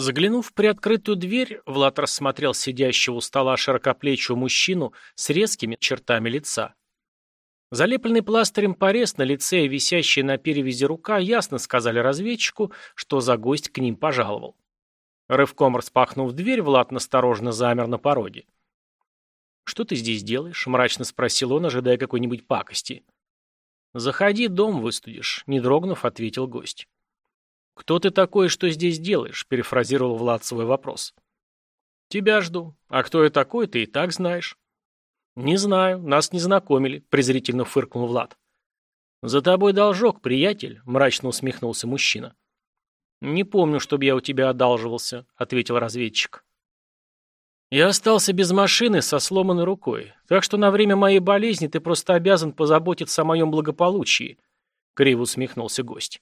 Заглянув в приоткрытую дверь, Влад рассмотрел сидящего у стола широкоплечего мужчину с резкими чертами лица. Залепленный пластырем порез на лице и висящая на перевязи рука ясно сказали разведчику, что за гость к ним пожаловал. Рывком распахнув дверь, Влад настороженно замер на пороге. «Что ты здесь делаешь?» — мрачно спросил он, ожидая какой-нибудь пакости. «Заходи, дом выстудишь», — не дрогнув, ответил гость. «Кто ты такой, что здесь делаешь?» – перефразировал Влад свой вопрос. «Тебя жду. А кто я такой, ты и так знаешь». «Не знаю, нас не знакомили», – презрительно фыркнул Влад. «За тобой должок, приятель», – мрачно усмехнулся мужчина. «Не помню, чтобы я у тебя одалживался», – ответил разведчик. «Я остался без машины со сломанной рукой, так что на время моей болезни ты просто обязан позаботиться о моем благополучии», — криво усмехнулся гость.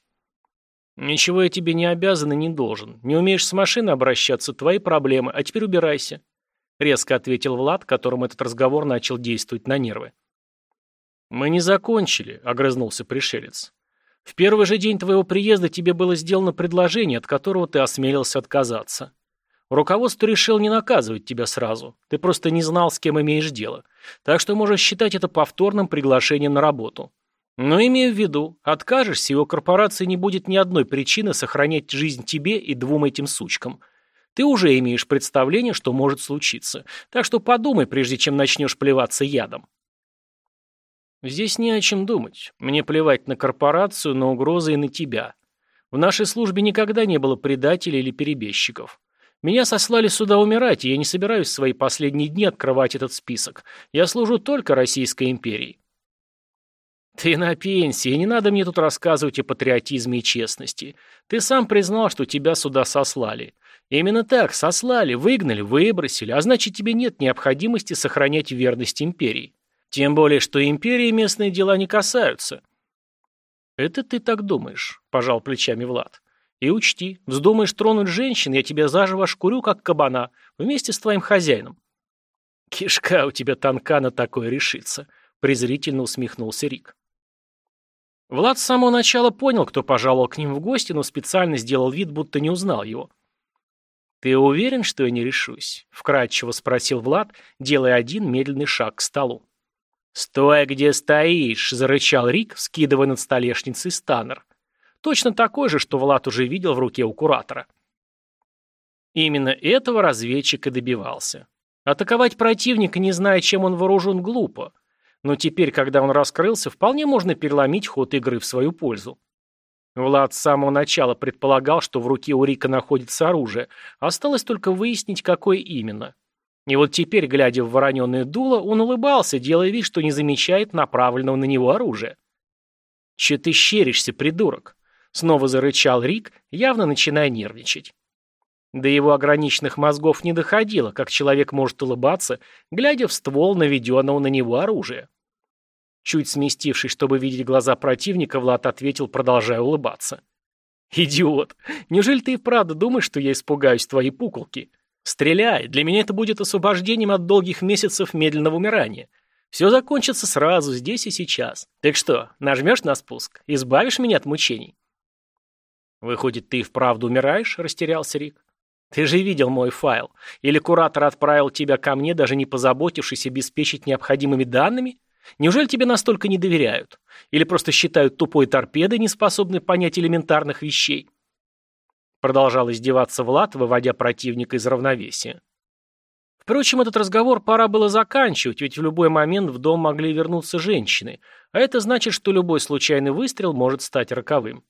«Ничего я тебе не обязан и не должен. Не умеешь с машиной обращаться, твои проблемы, а теперь убирайся», — резко ответил Влад, которому этот разговор начал действовать на нервы. «Мы не закончили», — огрызнулся пришелец. «В первый же день твоего приезда тебе было сделано предложение, от которого ты осмелился отказаться. Руководство решило не наказывать тебя сразу. Ты просто не знал, с кем имеешь дело. Так что можешь считать это повторным приглашением на работу. Но имею в виду, откажешься, его корпорации не будет ни одной причины сохранять жизнь тебе и двум этим сучкам. Ты уже имеешь представление, что может случиться. Так что подумай, прежде чем начнешь плеваться ядом. Здесь не о чем думать. Мне плевать на корпорацию, на угрозы и на тебя. В нашей службе никогда не было предателей или перебежчиков. Меня сослали сюда умирать, и я не собираюсь в свои последние дни открывать этот список. Я служу только Российской империи. «Ты на пенсии, не надо мне тут рассказывать о патриотизме и честности. Ты сам признал, что тебя сюда сослали. Именно так, сослали, выгнали, выбросили, а значит тебе нет необходимости сохранять верность империи. Тем более, что империи местные дела не касаются». «Это ты так думаешь», – пожал плечами Влад. «И учти, вздумаешь тронуть женщин, я тебя заживо шкурю, как кабана, вместе с твоим хозяином». «Кишка у тебя тонка на такое решится», – презрительно усмехнулся Рик. Влад с самого начала понял, кто пожаловал к ним в гости, но специально сделал вид, будто не узнал его. «Ты уверен, что я не решусь?» — вкратчиво спросил Влад, делая один медленный шаг к столу. «Стой, где стоишь!» — зарычал Рик, скидывая над столешницей станнер. Точно такой же, что Влад уже видел в руке у куратора. Именно этого разведчик и добивался. Атаковать противника, не зная, чем он вооружен, глупо. Но теперь, когда он раскрылся, вполне можно переломить ход игры в свою пользу. Влад с самого начала предполагал, что в руке у Рика находится оружие, осталось только выяснить, какое именно. И вот теперь, глядя в вороненое дуло, он улыбался, делая вид, что не замечает направленного на него оружия. «Че ты щеришься, придурок?» Снова зарычал Рик, явно начиная нервничать. До его ограниченных мозгов не доходило, как человек может улыбаться, глядя в ствол наведенного на него оружия. Чуть сместившись, чтобы видеть глаза противника, Влад ответил, продолжая улыбаться. «Идиот! Неужели ты и правда думаешь, что я испугаюсь твоей пуколки? Стреляй! Для меня это будет освобождением от долгих месяцев медленного умирания. Все закончится сразу, здесь и сейчас. Так что, нажмешь на спуск? Избавишь меня от мучений?» «Выходит, ты и вправду умираешь?» – растерялся Рик. Ты же видел мой файл. Или куратор отправил тебя ко мне, даже не позаботившись обеспечить необходимыми данными? Неужели тебе настолько не доверяют? Или просто считают тупой торпедой, не способной понять элементарных вещей? Продолжал издеваться Влад, выводя противника из равновесия. Впрочем, этот разговор пора было заканчивать, ведь в любой момент в дом могли вернуться женщины, а это значит, что любой случайный выстрел может стать роковым.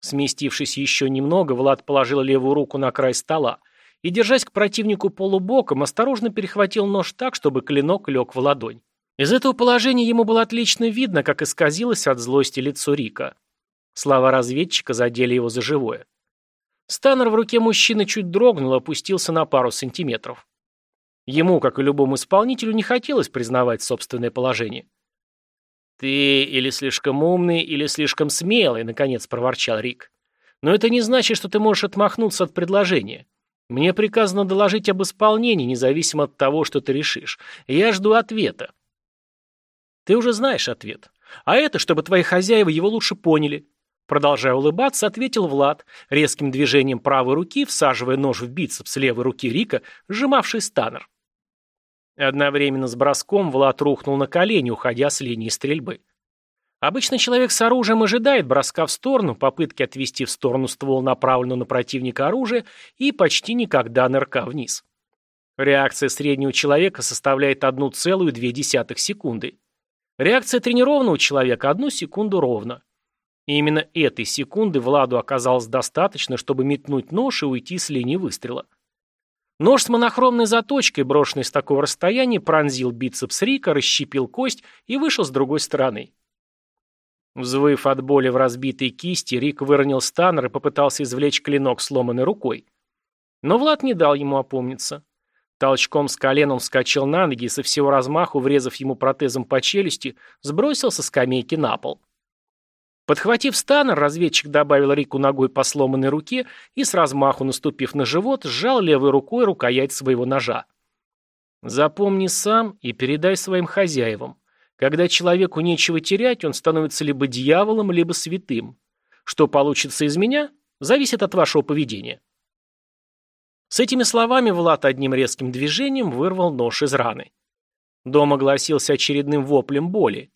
Сместившись еще немного, Влад положил левую руку на край стола и, держась к противнику полубоком, осторожно перехватил нож так, чтобы клинок лег в ладонь. Из этого положения ему было отлично видно, как исказилось от злости лицо Рика. Слова разведчика задели его за живое. Станнер в руке мужчины чуть дрогнул и опустился на пару сантиметров. Ему, как и любому исполнителю, не хотелось признавать собственное положение. «Ты или слишком умный, или слишком смелый», — наконец проворчал Рик. «Но это не значит, что ты можешь отмахнуться от предложения. Мне приказано доложить об исполнении, независимо от того, что ты решишь. Я жду ответа». «Ты уже знаешь ответ. А это, чтобы твои хозяева его лучше поняли», Продолжая улыбаться, ответил Влад, резким движением правой руки, всаживая нож в бицепс левой руки Рика, сжимавший станер. Одновременно с броском Влад рухнул на колени, уходя с линии стрельбы. Обычно человек с оружием ожидает броска в сторону, попытки отвести в сторону ствол направленного на противника оружия и почти никогда нырка вниз. Реакция среднего человека составляет 1,2 секунды. Реакция тренированного человека – одну секунду ровно. И именно этой секунды Владу оказалось достаточно, чтобы метнуть нож и уйти с линии выстрела. Нож с монохромной заточкой, брошенный с такого расстояния, пронзил бицепс Рика, расщепил кость и вышел с другой стороны. Взвыв от боли в разбитой кисти, Рик выронил станер и попытался извлечь клинок сломанной рукой. Но Влад не дал ему опомниться. Толчком с коленом вскочил на ноги и со всего размаху, врезав ему протезом по челюсти, сбросил со скамейки на пол. Подхватив станер, разведчик добавил Рику ногой по сломанной руке и с размаху наступив на живот, сжал левой рукой рукоять своего ножа. Запомни сам и передай своим хозяевам. Когда человеку нечего терять, он становится либо дьяволом, либо святым. Что получится из меня, зависит от вашего поведения. С этими словами Влад одним резким движением вырвал нож из раны. Дом огласился очередным воплем боли.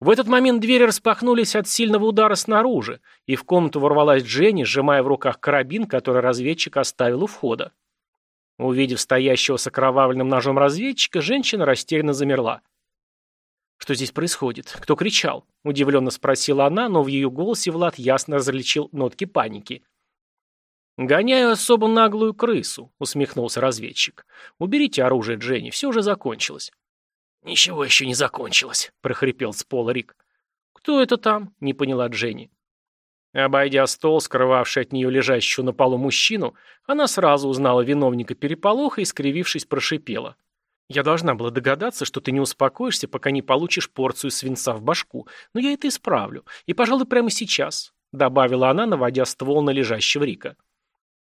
В этот момент двери распахнулись от сильного удара снаружи, и в комнату ворвалась Дженни, сжимая в руках карабин, который разведчик оставил у входа. Увидев стоящего с окровавленным ножом разведчика, женщина растерянно замерла. «Что здесь происходит? Кто кричал?» – удивленно спросила она, но в ее голосе Влад ясно различил нотки паники. «Гоняю особо наглую крысу», — усмехнулся разведчик. «Уберите оружие, Дженни, все уже закончилось». «Ничего еще не закончилось», — прохрипел с пола Рик. «Кто это там?» — не поняла Дженни. Обойдя стол, скрывавший от нее лежащего на полу мужчину, она сразу узнала виновника переполоха и, скривившись, прошипела. «Я должна была догадаться, что ты не успокоишься, пока не получишь порцию свинца в башку, но я это исправлю, и, пожалуй, прямо сейчас», — добавила она, наводя ствол на лежащего Рика.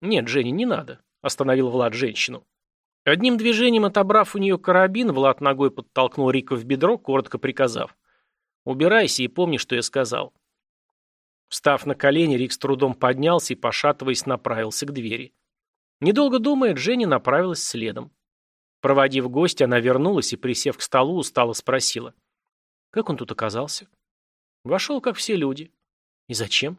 «Нет, Женя, не надо», — остановил Влад женщину. Одним движением отобрав у нее карабин, Влад ногой подтолкнул Рика в бедро, коротко приказав. «Убирайся и помни, что я сказал». Встав на колени, Рик с трудом поднялся и, пошатываясь, направился к двери. Недолго думая, Женя направилась следом. Проводив гостя, она вернулась и, присев к столу, устало спросила. «Как он тут оказался?» «Вошел, как все люди». «И зачем?»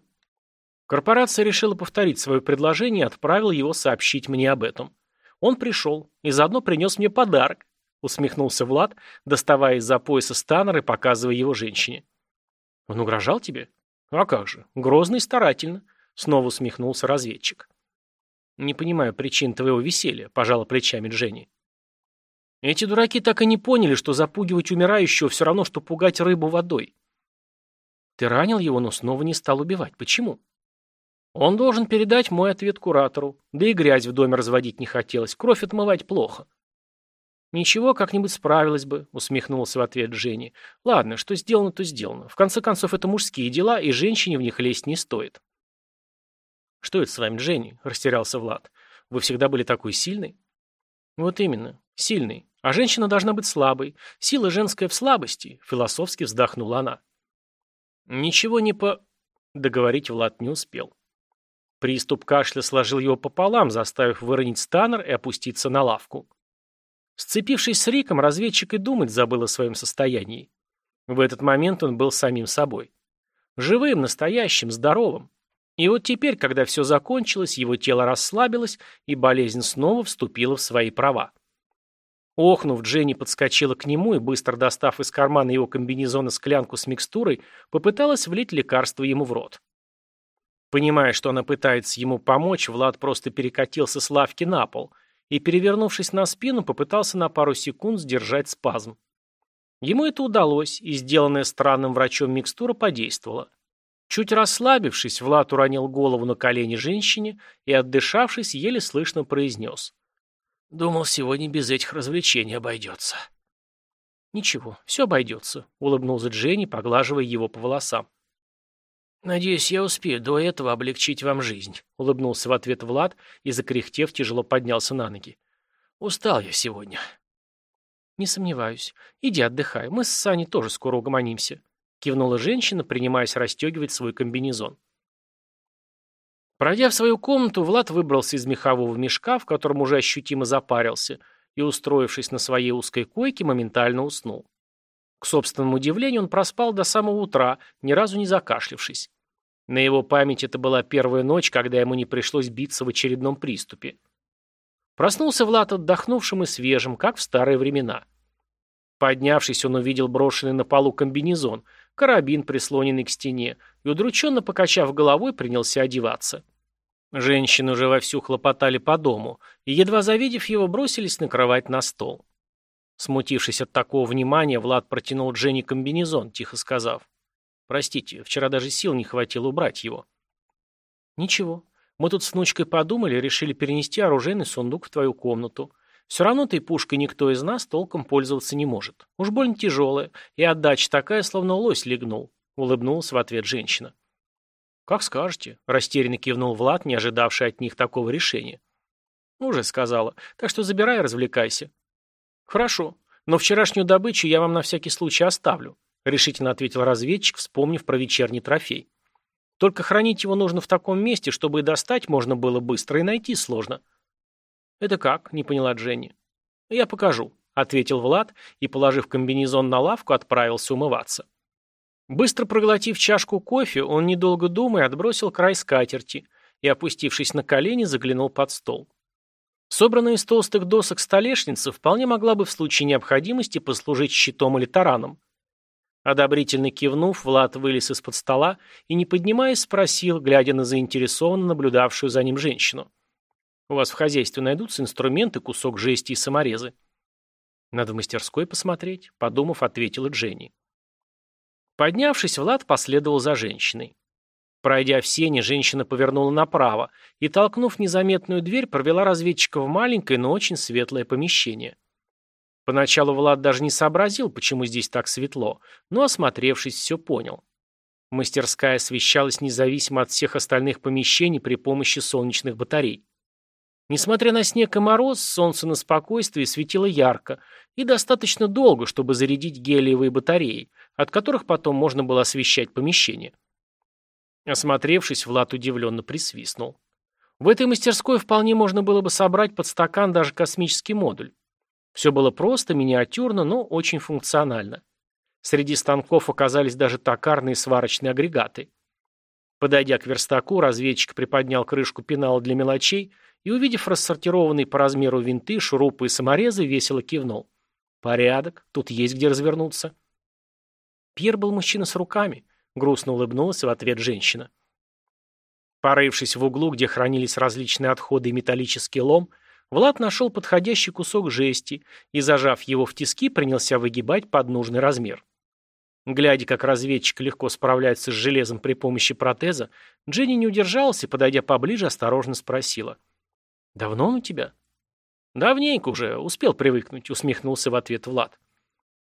Корпорация решила повторить свое предложение и отправила его сообщить мне об этом. Он пришел и заодно принес мне подарок, усмехнулся Влад, доставая из-за пояса станнер и показывая его женщине. Он угрожал тебе? А как же, грозно и старательно, снова усмехнулся разведчик. Не понимаю причин твоего веселья, пожала плечами Дженни. Эти дураки так и не поняли, что запугивать умирающего все равно, что пугать рыбу водой. Ты ранил его, но снова не стал убивать. Почему? Он должен передать мой ответ куратору. Да и грязь в доме разводить не хотелось. Кровь отмывать плохо. «Ничего, как-нибудь справилась бы», — усмехнулся в ответ Женя. «Ладно, что сделано, то сделано. В конце концов, это мужские дела, и женщине в них лезть не стоит». «Что это с вами, Женя?» — растерялся Влад. «Вы всегда были такой сильной?» «Вот именно, сильной. А женщина должна быть слабой. Сила женская в слабости», — философски вздохнула она. «Ничего не по...» Договорить Влад не успел. Приступ кашля сложил его пополам, заставив выронить станер и опуститься на лавку. Сцепившись с Риком, разведчик и думать забыл о своем состоянии. В этот момент он был самим собой. Живым, настоящим, здоровым. И вот теперь, когда все закончилось, его тело расслабилось, и болезнь снова вступила в свои права. Охнув, Дженни подскочила к нему и, быстро достав из кармана его комбинезона склянку с микстурой, попыталась влить лекарство ему в рот. Понимая, что она пытается ему помочь, Влад просто перекатился с лавки на пол и, перевернувшись на спину, попытался на пару секунд сдержать спазм. Ему это удалось, и сделанная странным врачом микстура подействовала. Чуть расслабившись, Влад уронил голову на колени женщине и, отдышавшись, еле слышно произнес. «Думал, сегодня без этих развлечений обойдется». «Ничего, все обойдется», — улыбнулся Дженни, поглаживая его по волосам. «Надеюсь, я успею до этого облегчить вам жизнь», — улыбнулся в ответ Влад и, закряхтев, тяжело поднялся на ноги. «Устал я сегодня». «Не сомневаюсь. Иди отдыхай. Мы с Саней тоже скоро угомонимся», — кивнула женщина, принимаясь расстегивать свой комбинезон. Пройдя в свою комнату, Влад выбрался из мехового мешка, в котором уже ощутимо запарился, и, устроившись на своей узкой койке, моментально уснул. К собственному удивлению, он проспал до самого утра, ни разу не закашлившись. На его память это была первая ночь, когда ему не пришлось биться в очередном приступе. Проснулся Влад отдохнувшим и свежим, как в старые времена. Поднявшись, он увидел брошенный на полу комбинезон, карабин, прислоненный к стене, и, удрученно покачав головой, принялся одеваться. Женщины уже вовсю хлопотали по дому, и, едва завидев его, бросились накрывать на стол. Смутившись от такого внимания, Влад протянул Дженни комбинезон, тихо сказав. «Простите, вчера даже сил не хватило убрать его». «Ничего. Мы тут с внучкой подумали, решили перенести оружейный сундук в твою комнату. Все равно этой пушкой никто из нас толком пользоваться не может. Уж больно тяжелая, и отдача такая, словно лось легнул», — улыбнулась в ответ женщина. «Как скажете», — растерянно кивнул Влад, не ожидавший от них такого решения. «Уже сказала. Так что забирай развлекайся». «Хорошо, но вчерашнюю добычу я вам на всякий случай оставлю», решительно ответил разведчик, вспомнив про вечерний трофей. «Только хранить его нужно в таком месте, чтобы и достать можно было быстро, и найти сложно». «Это как?» – не поняла Дженни. «Я покажу», – ответил Влад и, положив комбинезон на лавку, отправился умываться. Быстро проглотив чашку кофе, он, недолго думая, отбросил край скатерти и, опустившись на колени, заглянул под стол. Собранная из толстых досок столешница вполне могла бы в случае необходимости послужить щитом или тараном. Одобрительно кивнув, Влад вылез из-под стола и, не поднимаясь, спросил, глядя на заинтересованно наблюдавшую за ним женщину. «У вас в хозяйстве найдутся инструменты, кусок жести и саморезы?» «Надо в мастерской посмотреть», — подумав, ответила Дженни. Поднявшись, Влад последовал за женщиной. Пройдя в сене, женщина повернула направо и, толкнув незаметную дверь, провела разведчика в маленькое, но очень светлое помещение. Поначалу Влад даже не сообразил, почему здесь так светло, но, осмотревшись, все понял. Мастерская освещалась независимо от всех остальных помещений при помощи солнечных батарей. Несмотря на снег и мороз, солнце на спокойствии светило ярко и достаточно долго, чтобы зарядить гелиевые батареи, от которых потом можно было освещать помещение. Осмотревшись, Влад удивленно присвистнул. В этой мастерской вполне можно было бы собрать под стакан даже космический модуль. Все было просто, миниатюрно, но очень функционально. Среди станков оказались даже токарные сварочные агрегаты. Подойдя к верстаку, разведчик приподнял крышку пенала для мелочей и, увидев рассортированные по размеру винты, шурупы и саморезы, весело кивнул. «Порядок, тут есть где развернуться». Пьер был мужчина с руками. Грустно улыбнулась в ответ женщина. Порывшись в углу, где хранились различные отходы и металлический лом, Влад нашел подходящий кусок жести и, зажав его в тиски, принялся выгибать под нужный размер. Глядя, как разведчик легко справляется с железом при помощи протеза, Дженни не удержалась и, подойдя поближе, осторожно спросила. «Давно он у тебя?» «Давненько уже, успел привыкнуть», — усмехнулся в ответ Влад.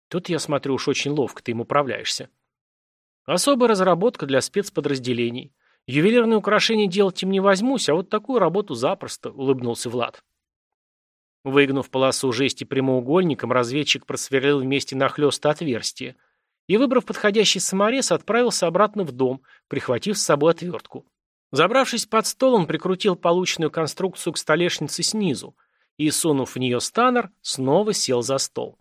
«Тут, я смотрю, уж очень ловко ты им управляешься». Особая разработка для спецподразделений. Ювелирные украшения делать им не возьмусь, а вот такую работу запросто, улыбнулся Влад. Выгнув полосу жести прямоугольником, разведчик просверлил вместе нахлёста отверстие и, выбрав подходящий саморез, отправился обратно в дом, прихватив с собой отвертку. Забравшись под стол, он прикрутил полученную конструкцию к столешнице снизу и, сунув в нее станер, снова сел за стол.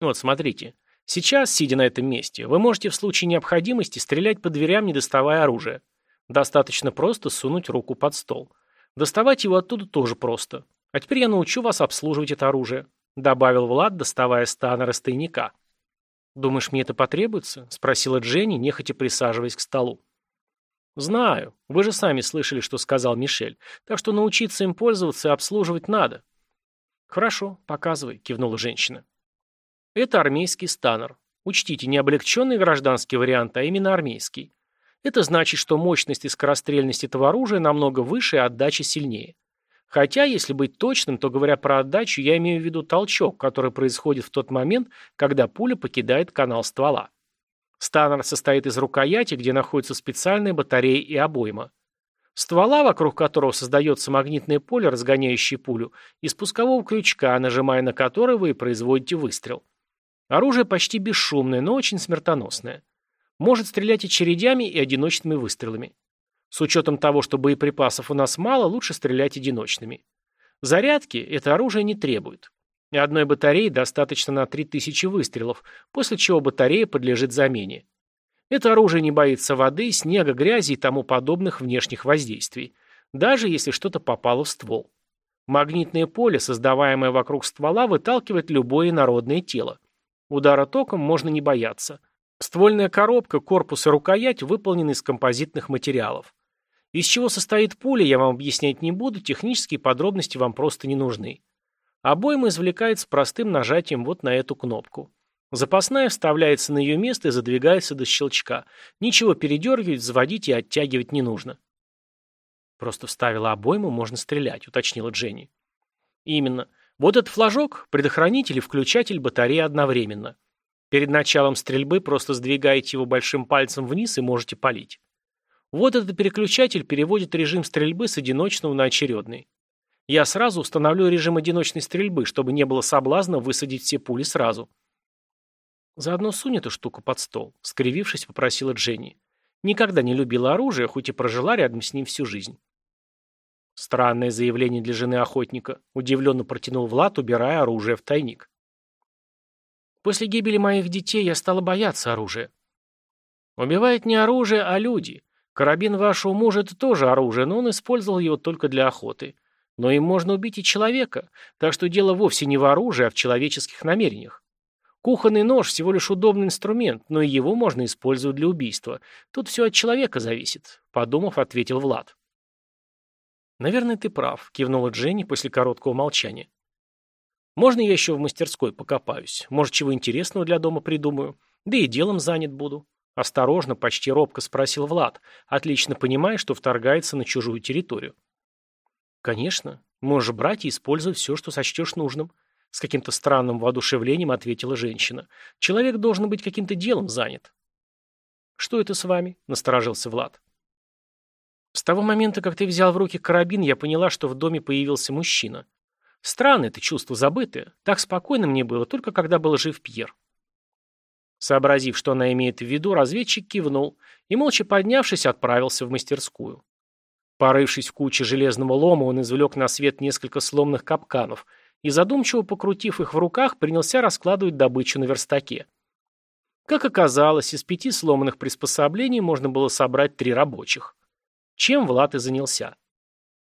Вот, смотрите, Сейчас, сидя на этом месте, вы можете в случае необходимости стрелять по дверям, не доставая оружия. Достаточно просто сунуть руку под стол. Доставать его оттуда тоже просто. А теперь я научу вас обслуживать это оружие», — добавил Влад, доставая станера с тайника. «Думаешь, мне это потребуется?» — спросила Дженни, нехотя присаживаясь к столу. «Знаю. Вы же сами слышали, что сказал Мишель. Так что научиться им пользоваться и обслуживать надо». «Хорошо, показывай», — кивнула женщина. Это армейский станер. Учтите, не облегченный гражданский вариант, а именно армейский. Это значит, что мощность и скорострельность этого оружия намного выше, а отдача сильнее. Хотя, если быть точным, то говоря про отдачу, я имею в виду толчок, который происходит в тот момент, когда пуля покидает канал ствола. Станер состоит из рукояти, где находятся специальные батареи и обойма. Ствола, вокруг которого создается магнитное поле, разгоняющее пулю, и спускового крючка, нажимая на который вы производите выстрел. Оружие почти бесшумное, но очень смертоносное. Может стрелять очередями и одиночными выстрелами. С учетом того, что боеприпасов у нас мало, лучше стрелять одиночными. Зарядки это оружие не требует. И одной батареи достаточно на 3000 выстрелов, после чего батарея подлежит замене. Это оружие не боится воды, снега, грязи и тому подобных внешних воздействий, даже если что-то попало в ствол. Магнитное поле, создаваемое вокруг ствола, выталкивает любое народное тело. Удара током можно не бояться. Ствольная коробка, корпус и рукоять выполнены из композитных материалов. Из чего состоит пуля, я вам объяснять не буду, технические подробности вам просто не нужны. Обойма извлекается простым нажатием вот на эту кнопку. Запасная вставляется на ее место и задвигается до щелчка. Ничего передергивать, заводить и оттягивать не нужно. Просто вставила обойму, можно стрелять, уточнила Дженни. Именно. Вот этот флажок – предохранитель и включатель батареи одновременно. Перед началом стрельбы просто сдвигаете его большим пальцем вниз и можете палить. Вот этот переключатель переводит режим стрельбы с одиночного на очередный. Я сразу установлю режим одиночной стрельбы, чтобы не было соблазна высадить все пули сразу. Заодно сунь эту штуку под стол, скривившись, попросила Дженни. Никогда не любила оружие, хоть и прожила рядом с ним всю жизнь. Странное заявление для жены охотника, удивленно протянул Влад, убирая оружие в тайник. После гибели моих детей я стала бояться оружия. Убивает не оружие, а люди. Карабин вашего мужа – это тоже оружие, но он использовал его только для охоты. Но им можно убить и человека, так что дело вовсе не в оружии, а в человеческих намерениях. Кухонный нож – всего лишь удобный инструмент, но и его можно использовать для убийства. Тут все от человека зависит», – подумав, ответил Влад. «Наверное, ты прав», – кивнула Дженни после короткого молчания. «Можно я еще в мастерской покопаюсь? Может, чего интересного для дома придумаю? Да и делом занят буду». Осторожно, почти робко спросил Влад, отлично понимая, что вторгается на чужую территорию. «Конечно. Можешь брать и использовать все, что сочтешь нужным», — с каким-то странным воодушевлением ответила женщина. «Человек должен быть каким-то делом занят». «Что это с вами?» — насторожился Влад. С того момента, как ты взял в руки карабин, я поняла, что в доме появился мужчина. Странное это чувство, забытое. Так спокойно мне было, только когда был жив Пьер. Сообразив, что она имеет в виду, разведчик кивнул и, молча поднявшись, отправился в мастерскую. Порывшись в куче железного лома, он извлек на свет несколько сломанных капканов и, задумчиво покрутив их в руках, принялся раскладывать добычу на верстаке. Как оказалось, из пяти сломанных приспособлений можно было собрать три рабочих. Чем Влад и занялся.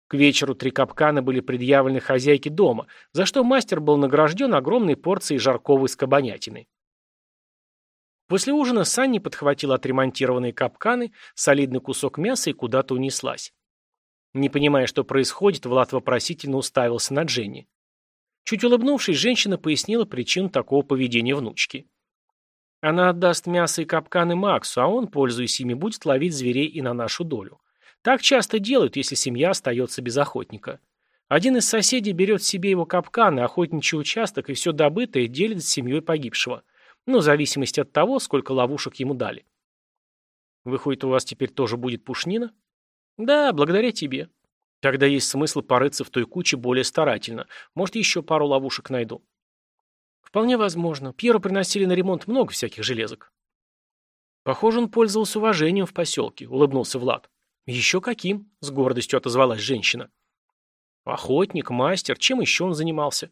К вечеру три капкана были предъявлены хозяйке дома, за что мастер был награжден огромной порцией жаркого из кабанятины. После ужина Санни подхватила отремонтированные капканы, солидный кусок мяса и куда-то унеслась. Не понимая, что происходит, Влад вопросительно уставился на Дженни. Чуть улыбнувшись, женщина пояснила причину такого поведения внучки. Она отдаст мясо и капканы Максу, а он, пользуясь ими, будет ловить зверей и на нашу долю. Так часто делают, если семья остается без охотника. Один из соседей берет себе его капканы, охотничий участок и все добытое делит с семьей погибшего. Ну, в зависимости от того, сколько ловушек ему дали. Выходит, у вас теперь тоже будет пушнина? Да, благодаря тебе. Тогда есть смысл порыться в той куче более старательно. Может, еще пару ловушек найду. Вполне возможно. Пьеру приносили на ремонт много всяких железок. Похоже, он пользовался уважением в поселке, улыбнулся Влад. «Еще каким?» — с гордостью отозвалась женщина. «Охотник, мастер, чем еще он занимался?»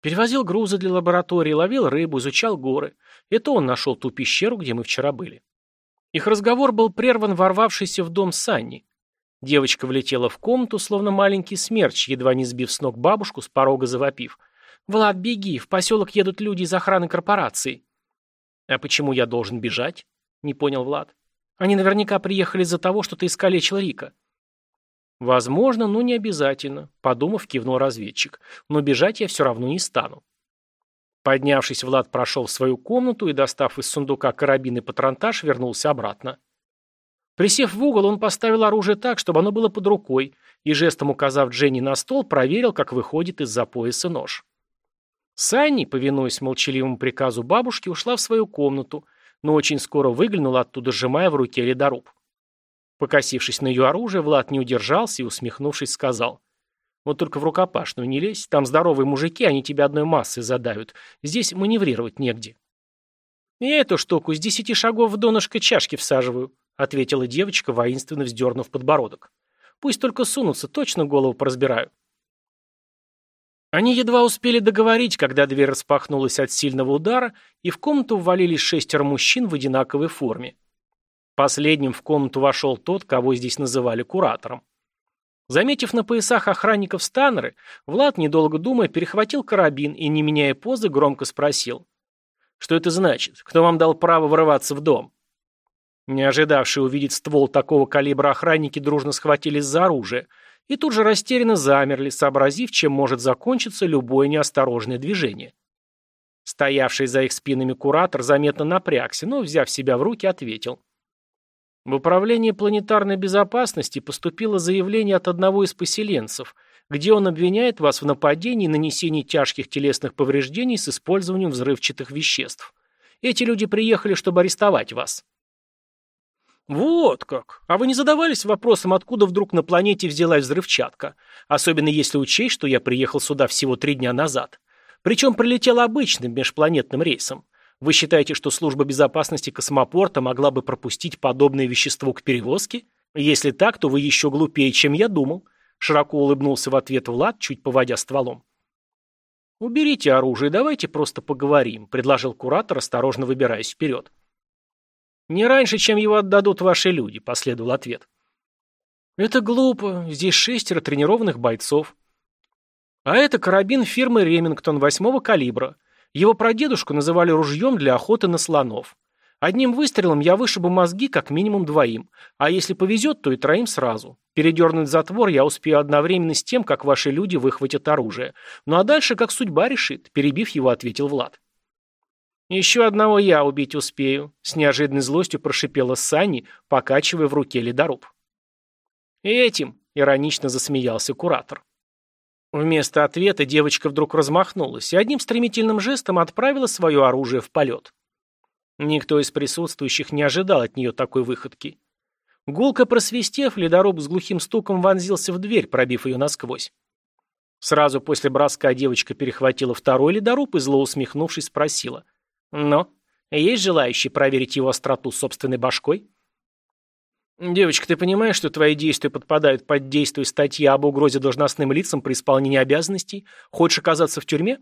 Перевозил грузы для лаборатории, ловил рыбу, изучал горы. Это он нашел ту пещеру, где мы вчера были. Их разговор был прерван ворвавшийся в дом Санни. Девочка влетела в комнату, словно маленький смерч, едва не сбив с ног бабушку, с порога завопив. «Влад, беги, в поселок едут люди из охраны корпорации». «А почему я должен бежать?» — не понял Влад. Они наверняка приехали из-за того, что ты искалечил Рика. Возможно, но не обязательно, подумав, кивнул разведчик. Но бежать я все равно не стану. Поднявшись, Влад прошел в свою комнату и, достав из сундука карабин и патронтаж, вернулся обратно. Присев в угол, он поставил оружие так, чтобы оно было под рукой, и, жестом указав Дженни на стол, проверил, как выходит из-за пояса нож. Санни, повинуясь молчаливому приказу бабушки, ушла в свою комнату – но очень скоро выглянула оттуда, сжимая в руке ледоруб. Покосившись на ее оружие, Влад не удержался и, усмехнувшись, сказал. «Вот только в рукопашную не лезь, там здоровые мужики, они тебя одной массой задают. Здесь маневрировать негде». «Я эту штуку с десяти шагов в донышко чашки всаживаю», ответила девочка, воинственно вздернув подбородок. «Пусть только сунутся, точно голову поразбираю». Они едва успели договорить, когда дверь распахнулась от сильного удара, и в комнату ввалились шестеро мужчин в одинаковой форме. Последним в комнату вошел тот, кого здесь называли куратором. Заметив на поясах охранников станеры, Влад, недолго думая, перехватил карабин и, не меняя позы, громко спросил. «Что это значит? Кто вам дал право врываться в дом?» Не ожидавшие увидеть ствол такого калибра охранники дружно схватились за оружие и тут же растерянно замерли, сообразив, чем может закончиться любое неосторожное движение. Стоявший за их спинами куратор заметно напрягся, но, взяв себя в руки, ответил. В Управление планетарной безопасности поступило заявление от одного из поселенцев, где он обвиняет вас в нападении и нанесении тяжких телесных повреждений с использованием взрывчатых веществ. Эти люди приехали, чтобы арестовать вас. Вот как. А вы не задавались вопросом, откуда вдруг на планете взялась взрывчатка? Особенно если учесть, что я приехал сюда всего три дня назад. Причем прилетел обычным межпланетным рейсом. Вы считаете, что служба безопасности космопорта могла бы пропустить подобное вещество к перевозке? Если так, то вы еще глупее, чем я думал. Широко улыбнулся в ответ Влад, чуть поводя стволом. «Уберите оружие, давайте просто поговорим», — предложил куратор, осторожно выбираясь вперед. «Не раньше, чем его отдадут ваши люди», — последовал ответ. «Это глупо. Здесь шестеро тренированных бойцов. А это карабин фирмы «Ремингтон» восьмого калибра. Его прадедушку называли ружьем для охоты на слонов. Одним выстрелом я вышибу мозги как минимум двоим, а если повезет, то и троим сразу. Передернуть затвор я успею одновременно с тем, как ваши люди выхватят оружие. Ну а дальше как судьба решит, перебив его, ответил Влад. Еще одного я убить успею, с неожиданной злостью прошипела Санни, покачивая в руке ледоруб. Этим, иронично засмеялся куратор. Вместо ответа девочка вдруг размахнулась и одним стремительным жестом отправила свое оружие в полет. Никто из присутствующих не ожидал от нее такой выходки. Гулко просвистев, ледоруб с глухим стуком вонзился в дверь, пробив ее насквозь. Сразу после броска девочка перехватила второй ледоруб и, зло усмехнувшись, спросила. «Но, есть желающие проверить его остроту собственной башкой?» «Девочка, ты понимаешь, что твои действия подпадают под действие статьи об угрозе должностным лицам при исполнении обязанностей? Хочешь оказаться в тюрьме?»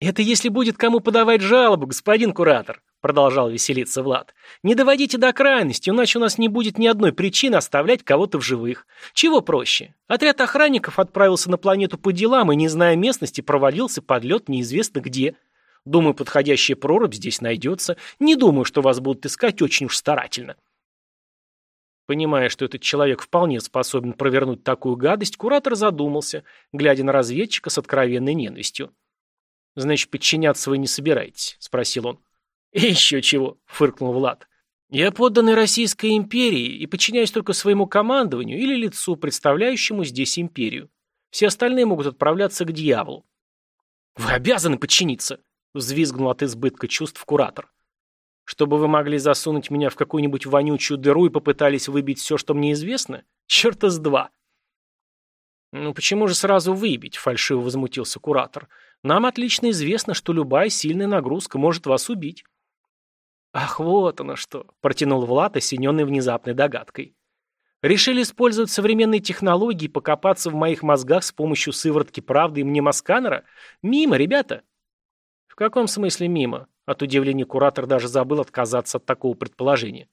«Это если будет кому подавать жалобу, господин куратор», — продолжал веселиться Влад. «Не доводите до крайности, иначе у нас не будет ни одной причины оставлять кого-то в живых. Чего проще? Отряд охранников отправился на планету по делам и, не зная местности, провалился под лед неизвестно где. Думаю, подходящая прорубь здесь найдется. Не думаю, что вас будут искать очень уж старательно». Понимая, что этот человек вполне способен провернуть такую гадость, куратор задумался, глядя на разведчика с откровенной ненавистью. «Значит, подчиняться вы не собираетесь?» — спросил он. «Еще чего!» — фыркнул Влад. «Я подданный Российской империи и подчиняюсь только своему командованию или лицу, представляющему здесь империю. Все остальные могут отправляться к дьяволу». «Вы обязаны подчиниться!» — взвизгнул от избытка чувств куратор чтобы вы могли засунуть меня в какую-нибудь вонючую дыру и попытались выбить все, что мне известно? Черта с два. Ну почему же сразу выбить? Фальшиво возмутился куратор. Нам отлично известно, что любая сильная нагрузка может вас убить. Ах, вот оно что, протянул Влад, осененный внезапной догадкой. Решили использовать современные технологии и покопаться в моих мозгах с помощью сыворотки правды и мнемосканера? Мимо, ребята. Каком смысле мимо? От удивления куратор даже забыл отказаться от такого предположения.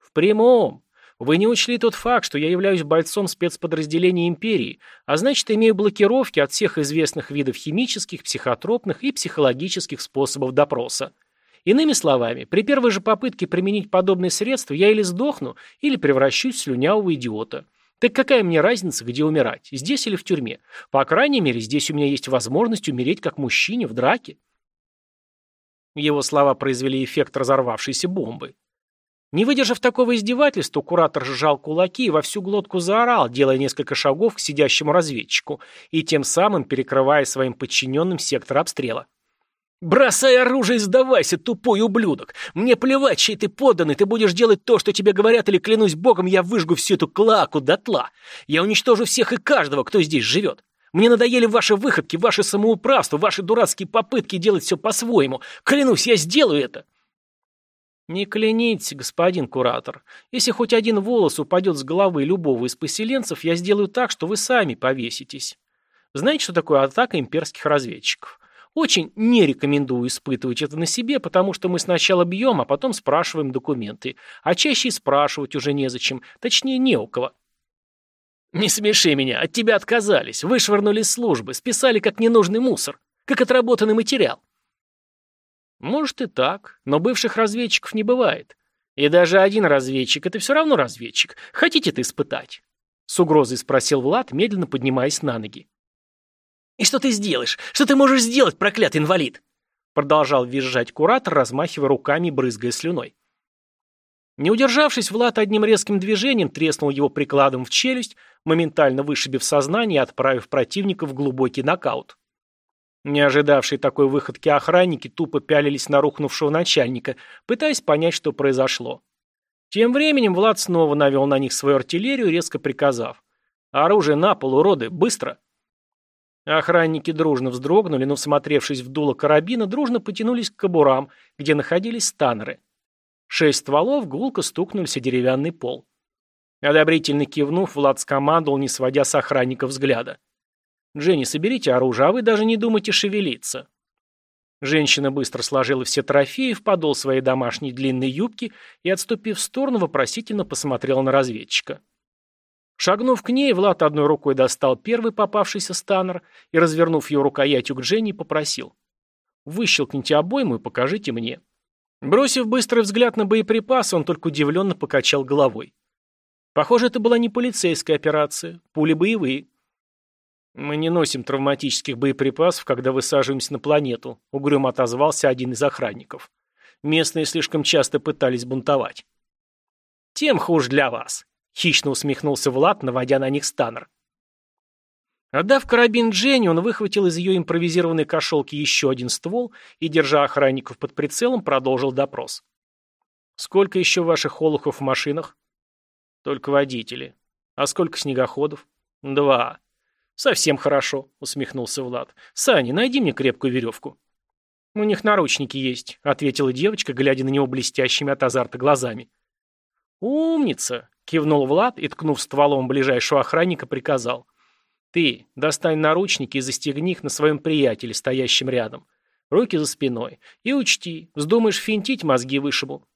В прямом. Вы не учли тот факт, что я являюсь бойцом спецподразделения империи, а значит имею блокировки от всех известных видов химических, психотропных и психологических способов допроса. Иными словами, при первой же попытке применить подобные средства я или сдохну, или превращусь в слюнявого идиота. Так какая мне разница, где умирать, здесь или в тюрьме? По крайней мере, здесь у меня есть возможность умереть как мужчине в драке. Его слова произвели эффект разорвавшейся бомбы. Не выдержав такого издевательства, куратор сжал кулаки и во всю глотку заорал, делая несколько шагов к сидящему разведчику и тем самым перекрывая своим подчиненным сектор обстрела. «Бросай оружие и сдавайся, тупой ублюдок! Мне плевать, чей ты подданный, ты будешь делать то, что тебе говорят, или, клянусь богом, я выжгу всю эту клаку дотла! Я уничтожу всех и каждого, кто здесь живет! Мне надоели ваши выходки, ваши самоуправства, ваши дурацкие попытки делать все по-своему. Клянусь, я сделаю это!» Не клянитесь, господин куратор. Если хоть один волос упадет с головы любого из поселенцев, я сделаю так, что вы сами повеситесь. Знаете, что такое атака имперских разведчиков? Очень не рекомендую испытывать это на себе, потому что мы сначала бьем, а потом спрашиваем документы. А чаще и спрашивать уже незачем, точнее не у кого. Не смеши меня, от тебя отказались, вышвырнули с службы, списали как ненужный мусор, как отработанный материал. Может и так, но бывших разведчиков не бывает. И даже один разведчик — это все равно разведчик. Хотите это испытать? С угрозой спросил Влад, медленно поднимаясь на ноги. «И что ты сделаешь? Что ты можешь сделать, проклятый инвалид?» Продолжал визжать куратор, размахивая руками брызгая слюной. Не удержавшись, Влад одним резким движением треснул его прикладом в челюсть, моментально вышибив сознание и отправив противника в глубокий нокаут. Не ожидавшие такой выходки охранники тупо пялились на рухнувшего начальника, пытаясь понять, что произошло. Тем временем Влад снова навел на них свою артиллерию, резко приказав. «Оружие на пол, уроды, быстро!» Охранники дружно вздрогнули, но, всмотревшись в дуло карабина, дружно потянулись к кобурам, где находились станеры. Шесть стволов гулко стукнулись о деревянный пол. Одобрительно кивнув, Влад скомандовал, не сводя с охранника взгляда. «Дженни, соберите оружие, а вы даже не думайте шевелиться». Женщина быстро сложила все трофеи в подол своей домашней длинной юбки и, отступив в сторону, вопросительно посмотрела на разведчика. Шагнув к ней, Влад одной рукой достал первый попавшийся станнер и, развернув ее рукоятью к Дженни, попросил. «Выщелкните обойму и покажите мне». Бросив быстрый взгляд на боеприпасы, он только удивленно покачал головой. Похоже, это была не полицейская операция, пули боевые. «Мы не носим травматических боеприпасов, когда высаживаемся на планету», — угрюмо отозвался один из охранников. «Местные слишком часто пытались бунтовать». «Тем хуже для вас», — хищно усмехнулся Влад, наводя на них станнер. Отдав карабин Дженни, он выхватил из ее импровизированной кошелки еще один ствол и, держа охранников под прицелом, продолжил допрос. «Сколько еще ваших олухов в машинах?» «Только водители. А сколько снегоходов?» «Два. «Совсем хорошо», — усмехнулся Влад. «Саня, найди мне крепкую веревку». «У них наручники есть», — ответила девочка, глядя на него блестящими от азарта глазами. «Умница!» — кивнул Влад и, ткнув стволом ближайшего охранника, приказал. «Ты достань наручники и застегни их на своем приятеле, стоящем рядом. Руки за спиной. И учти, вздумаешь финтить, мозги вышибу».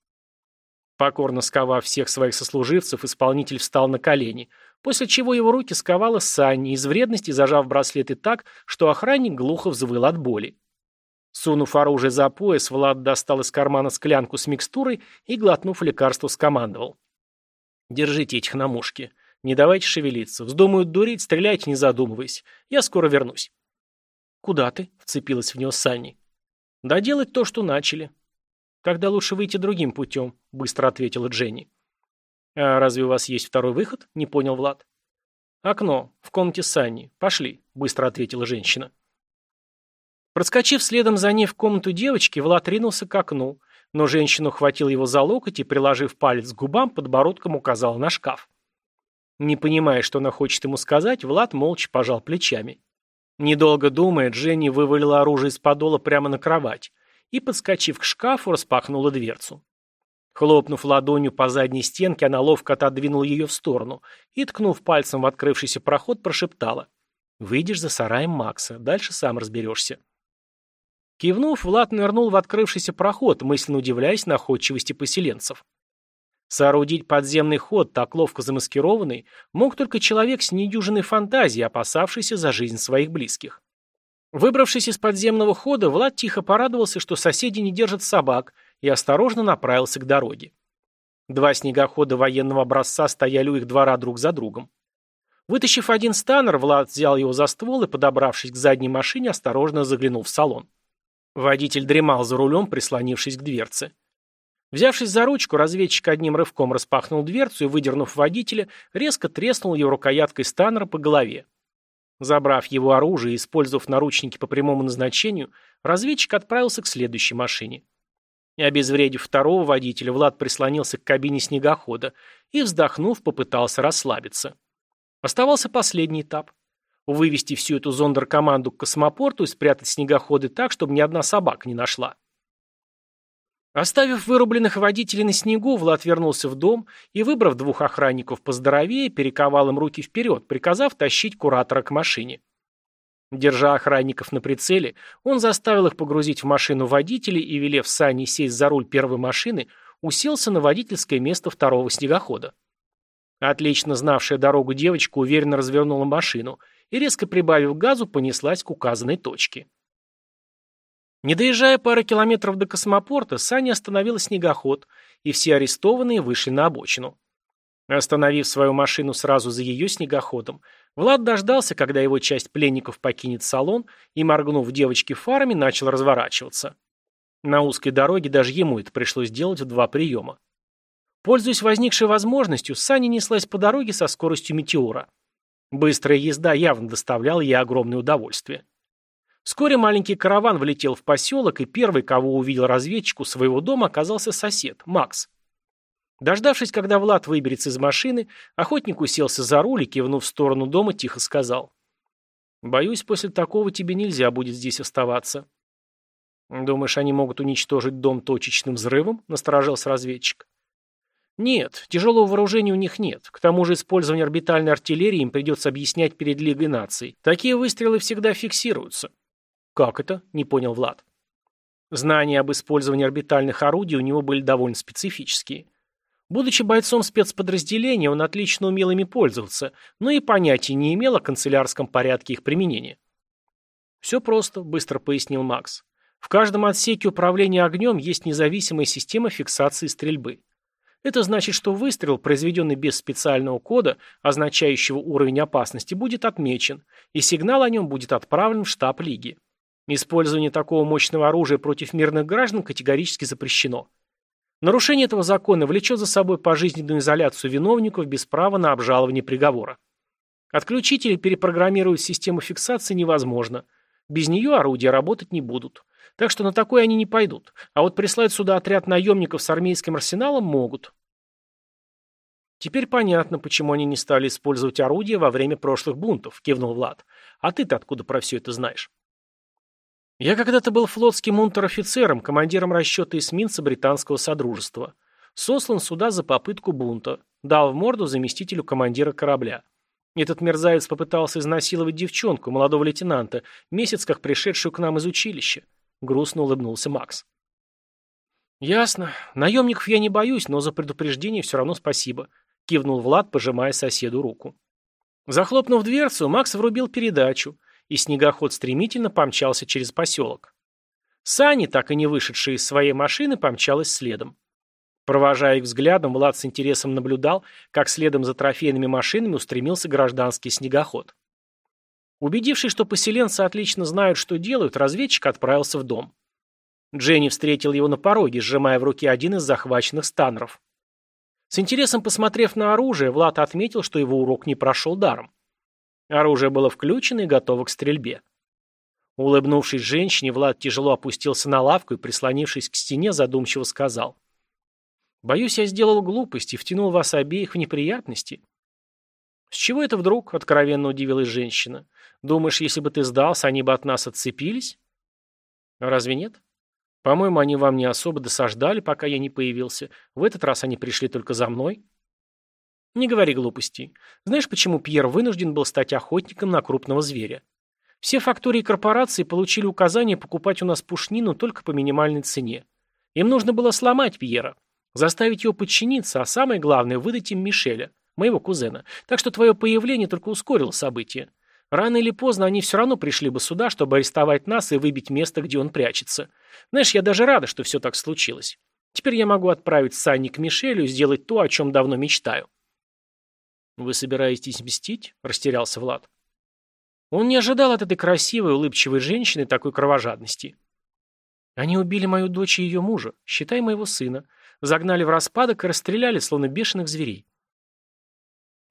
Покорно сковав всех своих сослуживцев, исполнитель встал на колени, после чего его руки сковала Санни, из вредности зажав браслеты так, что охранник глухо взвыл от боли. Сунув оружие за пояс, Влад достал из кармана склянку с микстурой и, глотнув лекарство, скомандовал. «Держите этих на мушке. Не давайте шевелиться. Вздумают дурить, стреляйте, не задумываясь. Я скоро вернусь». «Куда ты?» — вцепилась в него Санни. «Доделать то, что начали». «Тогда лучше выйти другим путем», — быстро ответила Дженни. «А разве у вас есть второй выход?» – не понял Влад. «Окно. В комнате Санни. Пошли», – быстро ответила женщина. Проскочив следом за ней в комнату девочки, Влад ринулся к окну, но женщина ухватила его за локоть и, приложив палец к губам, подбородком указала на шкаф. Не понимая, что она хочет ему сказать, Влад молча пожал плечами. Недолго думая, Дженни вывалила оружие из подола прямо на кровать и, подскочив к шкафу, распахнула дверцу. Хлопнув ладонью по задней стенке, она ловко отодвинула ее в сторону и, ткнув пальцем в открывшийся проход, прошептала. «Выйдешь за сараем Макса, дальше сам разберешься». Кивнув, Влад нырнул в открывшийся проход, мысленно удивляясь находчивости поселенцев. Соорудить подземный ход, так ловко замаскированный, мог только человек с недюжиной фантазией, опасавшийся за жизнь своих близких. Выбравшись из подземного хода, Влад тихо порадовался, что соседи не держат собак – и осторожно направился к дороге. Два снегохода военного образца стояли у их двора друг за другом. Вытащив один станнер, Влад взял его за ствол и, подобравшись к задней машине, осторожно заглянул в салон. Водитель дремал за рулем, прислонившись к дверце. Взявшись за ручку, разведчик одним рывком распахнул дверцу и, выдернув водителя, резко треснул его рукояткой станнера по голове. Забрав его оружие и использовав наручники по прямому назначению, разведчик отправился к следующей машине. Обезвредив второго водителя, Влад прислонился к кабине снегохода и, вздохнув, попытался расслабиться. Оставался последний этап. Вывести всю эту зондеркоманду к космопорту и спрятать снегоходы так, чтобы ни одна собака не нашла. Оставив вырубленных водителей на снегу, Влад вернулся в дом и, выбрав двух охранников поздоровее, перековал им руки вперед, приказав тащить куратора к машине. Держа охранников на прицеле, он заставил их погрузить в машину водителей и, велев Сане сесть за руль первой машины, уселся на водительское место второго снегохода. Отлично знавшая дорогу девочка уверенно развернула машину и, резко прибавив газу, понеслась к указанной точке. Не доезжая пары километров до космопорта, Саня остановила снегоход, и все арестованные вышли на обочину. Остановив свою машину сразу за ее снегоходом, Влад дождался, когда его часть пленников покинет салон, и, моргнув девочке фарами, начал разворачиваться. На узкой дороге даже ему это пришлось делать в два приема. Пользуясь возникшей возможностью, Саня неслась по дороге со скоростью метеора. Быстрая езда явно доставляла ей огромное удовольствие. Вскоре маленький караван влетел в поселок, и первый, кого увидел разведчик у своего дома, оказался сосед, Макс. Дождавшись, когда Влад выберется из машины, охотник уселся за руль и, кивнув в сторону дома, тихо сказал. «Боюсь, после такого тебе нельзя будет здесь оставаться». «Думаешь, они могут уничтожить дом точечным взрывом?» – насторожился разведчик. «Нет, тяжелого вооружения у них нет. К тому же использование орбитальной артиллерии им придется объяснять перед Лигой наций. Такие выстрелы всегда фиксируются». «Как это?» – не понял Влад. Знания об использовании орбитальных орудий у него были довольно специфические. Будучи бойцом спецподразделения, он отлично умел ими пользоваться, но и понятия не имел о канцелярском порядке их применения. «Все просто», – быстро пояснил Макс. «В каждом отсеке управления огнем есть независимая система фиксации стрельбы. Это значит, что выстрел, произведенный без специального кода, означающего уровень опасности, будет отмечен, и сигнал о нем будет отправлен в штаб Лиги. Использование такого мощного оружия против мирных граждан категорически запрещено. Нарушение этого закона влечет за собой пожизненную изоляцию виновников без права на обжалование приговора. Отключить или перепрограммировать систему фиксации невозможно. Без нее орудия работать не будут. Так что на такое они не пойдут. А вот прислать сюда отряд наемников с армейским арсеналом могут. Теперь понятно, почему они не стали использовать орудия во время прошлых бунтов, кивнул Влад. А ты-то откуда про все это знаешь? Я когда-то был флотским унтер-офицером, командиром расчета эсминца британского содружества. Сослан сюда за попытку бунта. Дал в морду заместителю командира корабля. Этот мерзавец попытался изнасиловать девчонку, молодого лейтенанта, месяц как пришедшую к нам из училища. Грустно улыбнулся Макс. «Ясно. Наемников я не боюсь, но за предупреждение все равно спасибо», — кивнул Влад, пожимая соседу руку. Захлопнув дверцу, Макс врубил передачу и снегоход стремительно помчался через поселок. Сани, так и не вышедшая из своей машины, помчалась следом. Провожая их взглядом, Влад с интересом наблюдал, как следом за трофейными машинами устремился гражданский снегоход. Убедившись, что поселенцы отлично знают, что делают, разведчик отправился в дом. Дженни встретил его на пороге, сжимая в руке один из захваченных станнеров. С интересом посмотрев на оружие, Влад отметил, что его урок не прошел даром. Оружие было включено и готово к стрельбе. Улыбнувшись женщине, Влад тяжело опустился на лавку и, прислонившись к стене, задумчиво сказал. «Боюсь, я сделал глупость и втянул вас обеих в неприятности». «С чего это вдруг?» — откровенно удивилась женщина. «Думаешь, если бы ты сдался, они бы от нас отцепились?» «Разве нет? По-моему, они вам не особо досаждали, пока я не появился. В этот раз они пришли только за мной». Не говори глупостей. Знаешь, почему Пьер вынужден был стать охотником на крупного зверя? Все фактории корпорации получили указание покупать у нас пушнину только по минимальной цене. Им нужно было сломать Пьера, заставить его подчиниться, а самое главное, выдать им Мишеля, моего кузена. Так что твое появление только ускорило события. Рано или поздно они все равно пришли бы сюда, чтобы арестовать нас и выбить место, где он прячется. Знаешь, я даже рада, что все так случилось. Теперь я могу отправить Санни к Мишелю и сделать то, о чем давно мечтаю. «Вы собираетесь мстить?» – растерялся Влад. Он не ожидал от этой красивой, улыбчивой женщины такой кровожадности. Они убили мою дочь и ее мужа, считай моего сына, загнали в распадок и расстреляли, словно бешеных зверей.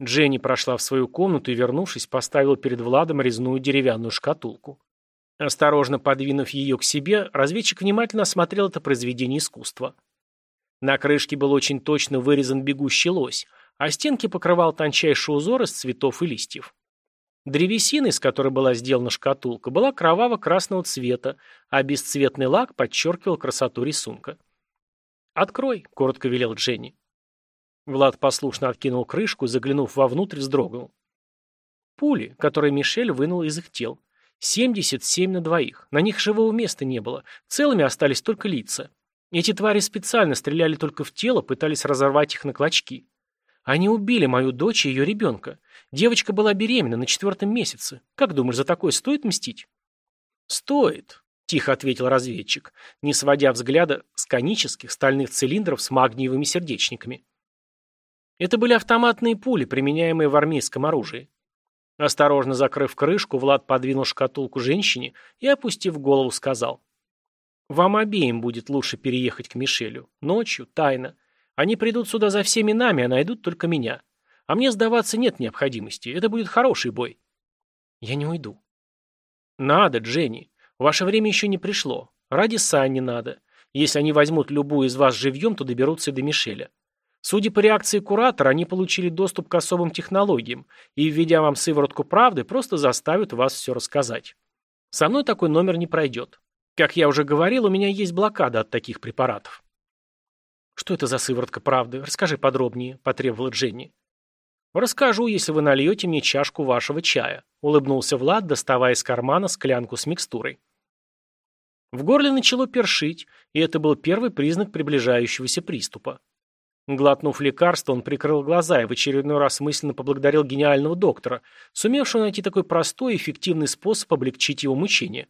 Дженни прошла в свою комнату и, вернувшись, поставила перед Владом резную деревянную шкатулку. Осторожно подвинув ее к себе, разведчик внимательно осмотрел это произведение искусства. На крышке был очень точно вырезан бегущий лось, а стенки покрывал тончайший узор из цветов и листьев. Древесина, из которой была сделана шкатулка, была кроваво-красного цвета, а бесцветный лак подчеркивал красоту рисунка. «Открой», — коротко велел Дженни. Влад послушно откинул крышку и, заглянув вовнутрь, вздрогнул. Пули, которые Мишель вынул из их тел. 77 на двоих. На них живого места не было. Целыми остались только лица. Эти твари специально стреляли только в тело, пытались разорвать их на клочки. Они убили мою дочь и ее ребенка. Девочка была беременна на четвертом месяце. Как думаешь, за такое стоит мстить? Стоит, тихо ответил разведчик, не сводя взгляда с конических стальных цилиндров с магниевыми сердечниками. Это были автоматные пули, применяемые в армейском оружии. Осторожно закрыв крышку, Влад подвинул шкатулку женщине и, опустив голову, сказал. «Вам обеим будет лучше переехать к Мишелю. Ночью, тайно. Они придут сюда за всеми нами, а найдут только меня. А мне сдаваться нет необходимости. Это будет хороший бой». «Я не уйду». «Надо, Дженни. Ваше время еще не пришло. Ради Санни надо. Если они возьмут любую из вас живьем, то доберутся и до Мишеля. Судя по реакции куратора, они получили доступ к особым технологиям и, введя вам сыворотку правды, просто заставят вас все рассказать. Со мной такой номер не пройдет. Как я уже говорил, у меня есть блокада от таких препаратов. «Что это за сыворотка правды? Расскажи подробнее», – потребовала Дженни. «Расскажу, если вы нальете мне чашку вашего чая», – улыбнулся Влад, доставая из кармана склянку с микстурой. В горле начало першить, и это был первый признак приближающегося приступа. Глотнув лекарство, он прикрыл глаза и в очередной раз мысленно поблагодарил гениального доктора, сумевшего найти такой простой и эффективный способ облегчить его мучения.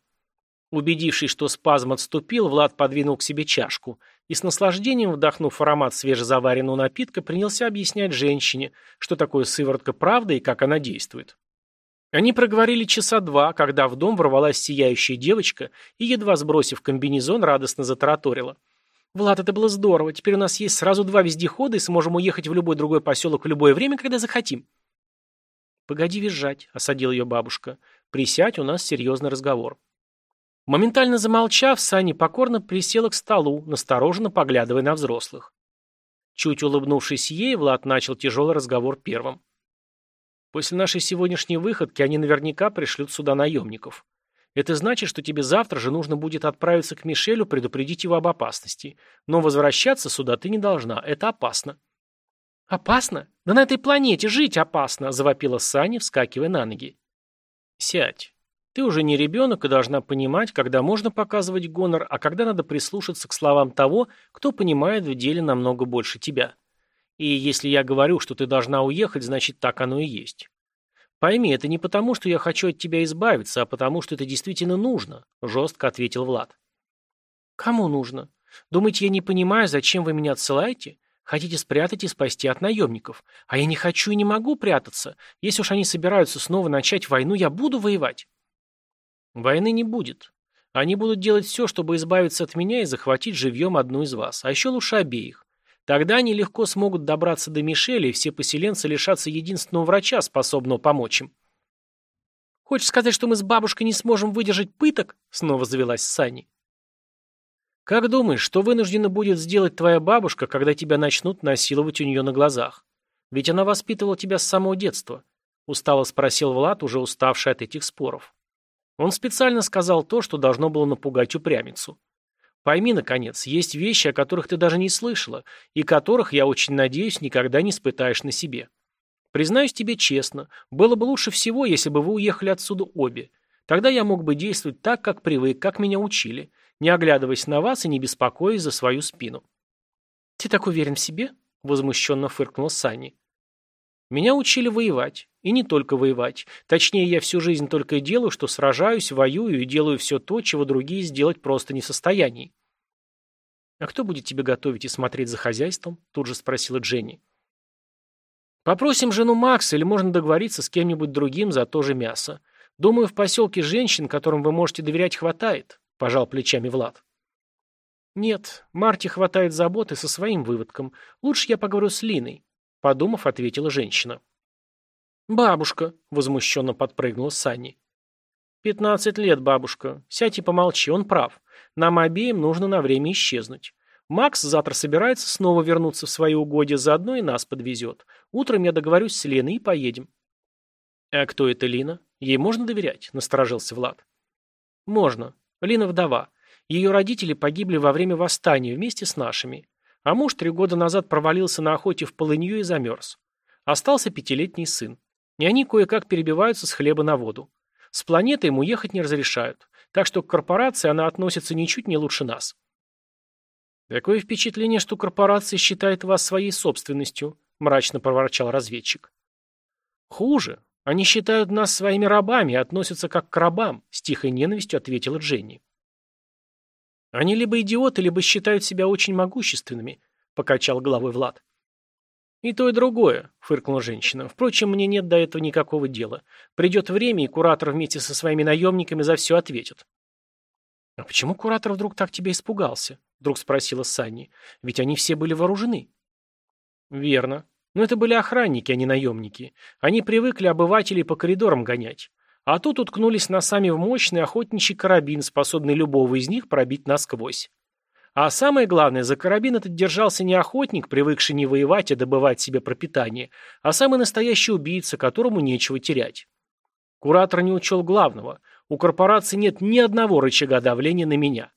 Убедившись, что спазм отступил, Влад подвинул к себе чашку и с наслаждением, вдохнув аромат свежезаваренного напитка, принялся объяснять женщине, что такое сыворотка правды и как она действует. Они проговорили часа два, когда в дом ворвалась сияющая девочка и, едва сбросив комбинезон, радостно затараторила – «Влад, это было здорово. Теперь у нас есть сразу два вездехода и сможем уехать в любой другой поселок в любое время, когда захотим». «Погоди визжать», — осадила ее бабушка. «Присядь, у нас серьезный разговор». Моментально замолчав, Саня покорно присела к столу, настороженно поглядывая на взрослых. Чуть улыбнувшись ей, Влад начал тяжелый разговор первым. «После нашей сегодняшней выходки они наверняка пришлют сюда наемников. Это значит, что тебе завтра же нужно будет отправиться к Мишелю, предупредить его об опасности. Но возвращаться сюда ты не должна. Это опасно». «Опасно? Да на этой планете жить опасно!» – завопила Саня, вскакивая на ноги. «Сядь. Ты уже не ребенок и должна понимать, когда можно показывать гонор, а когда надо прислушаться к словам того, кто понимает в деле намного больше тебя. И если я говорю, что ты должна уехать, значит так оно и есть. «Пойми, это не потому, что я хочу от тебя избавиться, а потому, что это действительно нужно», – жестко ответил Влад. «Кому нужно? Думаете, я не понимаю, зачем вы меня отсылаете? Хотите спрятать и спасти от наемников. А я не хочу и не могу прятаться. Если уж они собираются снова начать войну, я буду воевать». «Войны не будет. Они будут делать все, чтобы избавиться от меня и захватить живьем одну из вас, а еще лучше обеих. Тогда они легко смогут добраться до Мишеля, и все поселенцы лишатся единственного врача, способного помочь им. «Хочешь сказать, что мы с бабушкой не сможем выдержать пыток?» — снова завелась Сани. «Как думаешь, что вынуждена будет сделать твоя бабушка, когда тебя начнут насиловать у нее на глазах? Ведь она воспитывала тебя с самого детства», — устало спросил Влад, уже уставший от этих споров. Он специально сказал то, что должно было напугать упрямицу. Пойми, наконец, есть вещи, о которых ты даже не слышала, и которых, я очень надеюсь, никогда не испытаешь на себе. Признаюсь тебе честно, было бы лучше всего, если бы вы уехали отсюда обе. Тогда я мог бы действовать так, как привык, как меня учили, не оглядываясь на вас и не беспокоясь за свою спину. «Ты так уверен в себе?» – возмущенно фыркнула Санни. «Меня учили воевать. И не только воевать. Точнее, я всю жизнь только и делаю, что сражаюсь, воюю и делаю все то, чего другие сделать просто не в состоянии. «А кто будет тебе готовить и смотреть за хозяйством?» Тут же спросила Дженни. «Попросим жену Макса или можно договориться с кем-нибудь другим за то же мясо. Думаю, в поселке женщин, которым вы можете доверять, хватает», – пожал плечами Влад. «Нет, Марте хватает заботы со своим выводком. Лучше я поговорю с Линой», – подумав, ответила женщина. «Бабушка», — возмущенно подпрыгнула Санни. «Пятнадцать лет, бабушка. Сядь и помолчи, он прав. Нам обеим нужно на время исчезнуть. Макс завтра собирается снова вернуться в свои угодья, заодно и нас подвезет. Утром я договорюсь с Леной и поедем». «А кто это Лина? Ей можно доверять?» — насторожился Влад. «Можно. Лина вдова. Ее родители погибли во время восстания вместе с нашими. А муж три года назад провалился на охоте в полынью и замерз. Остался пятилетний сын. И они кое-как перебиваются с хлеба на воду. С планеты ему ехать не разрешают. Так что к корпорации она относится ничуть не лучше нас. «Такое впечатление, что корпорация считает вас своей собственностью», – мрачно проворчал разведчик. «Хуже. Они считают нас своими рабами и относятся как к рабам», – с тихой ненавистью ответила Дженни. «Они либо идиоты, либо считают себя очень могущественными», — покачал головой Влад. «И то, и другое», — фыркнула женщина. «Впрочем, мне нет до этого никакого дела. Придет время, и куратор вместе со своими наемниками за все ответит». «А почему куратор вдруг так тебя испугался?» — вдруг спросила Санни. «Ведь они все были вооружены». «Верно. Но это были охранники, а не наемники. Они привыкли обывателей по коридорам гонять. А тут уткнулись носами в мощный охотничий карабин, способный любого из них пробить насквозь. А самое главное, за карабин этот держался не охотник, привыкший не воевать, а добывать себе пропитание, а самый настоящий убийца, которому нечего терять. Куратор не учел главного. У корпорации нет ни одного рычага давления на меня.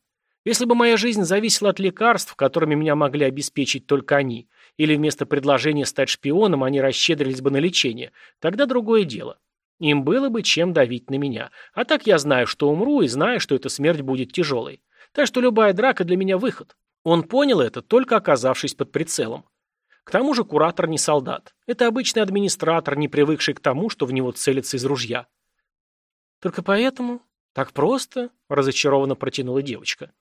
Если бы моя жизнь зависела от лекарств, которыми меня могли обеспечить только они, или вместо предложения стать шпионом они расщедрились бы на лечение, тогда другое дело. Им было бы чем давить на меня. А так я знаю, что умру, и знаю, что эта смерть будет тяжелой. Так что любая драка для меня выход. Он понял это, только оказавшись под прицелом. К тому же куратор не солдат. Это обычный администратор, не привыкший к тому, что в него целится из ружья. Только поэтому? Так просто? Разочарованно протянула девочка.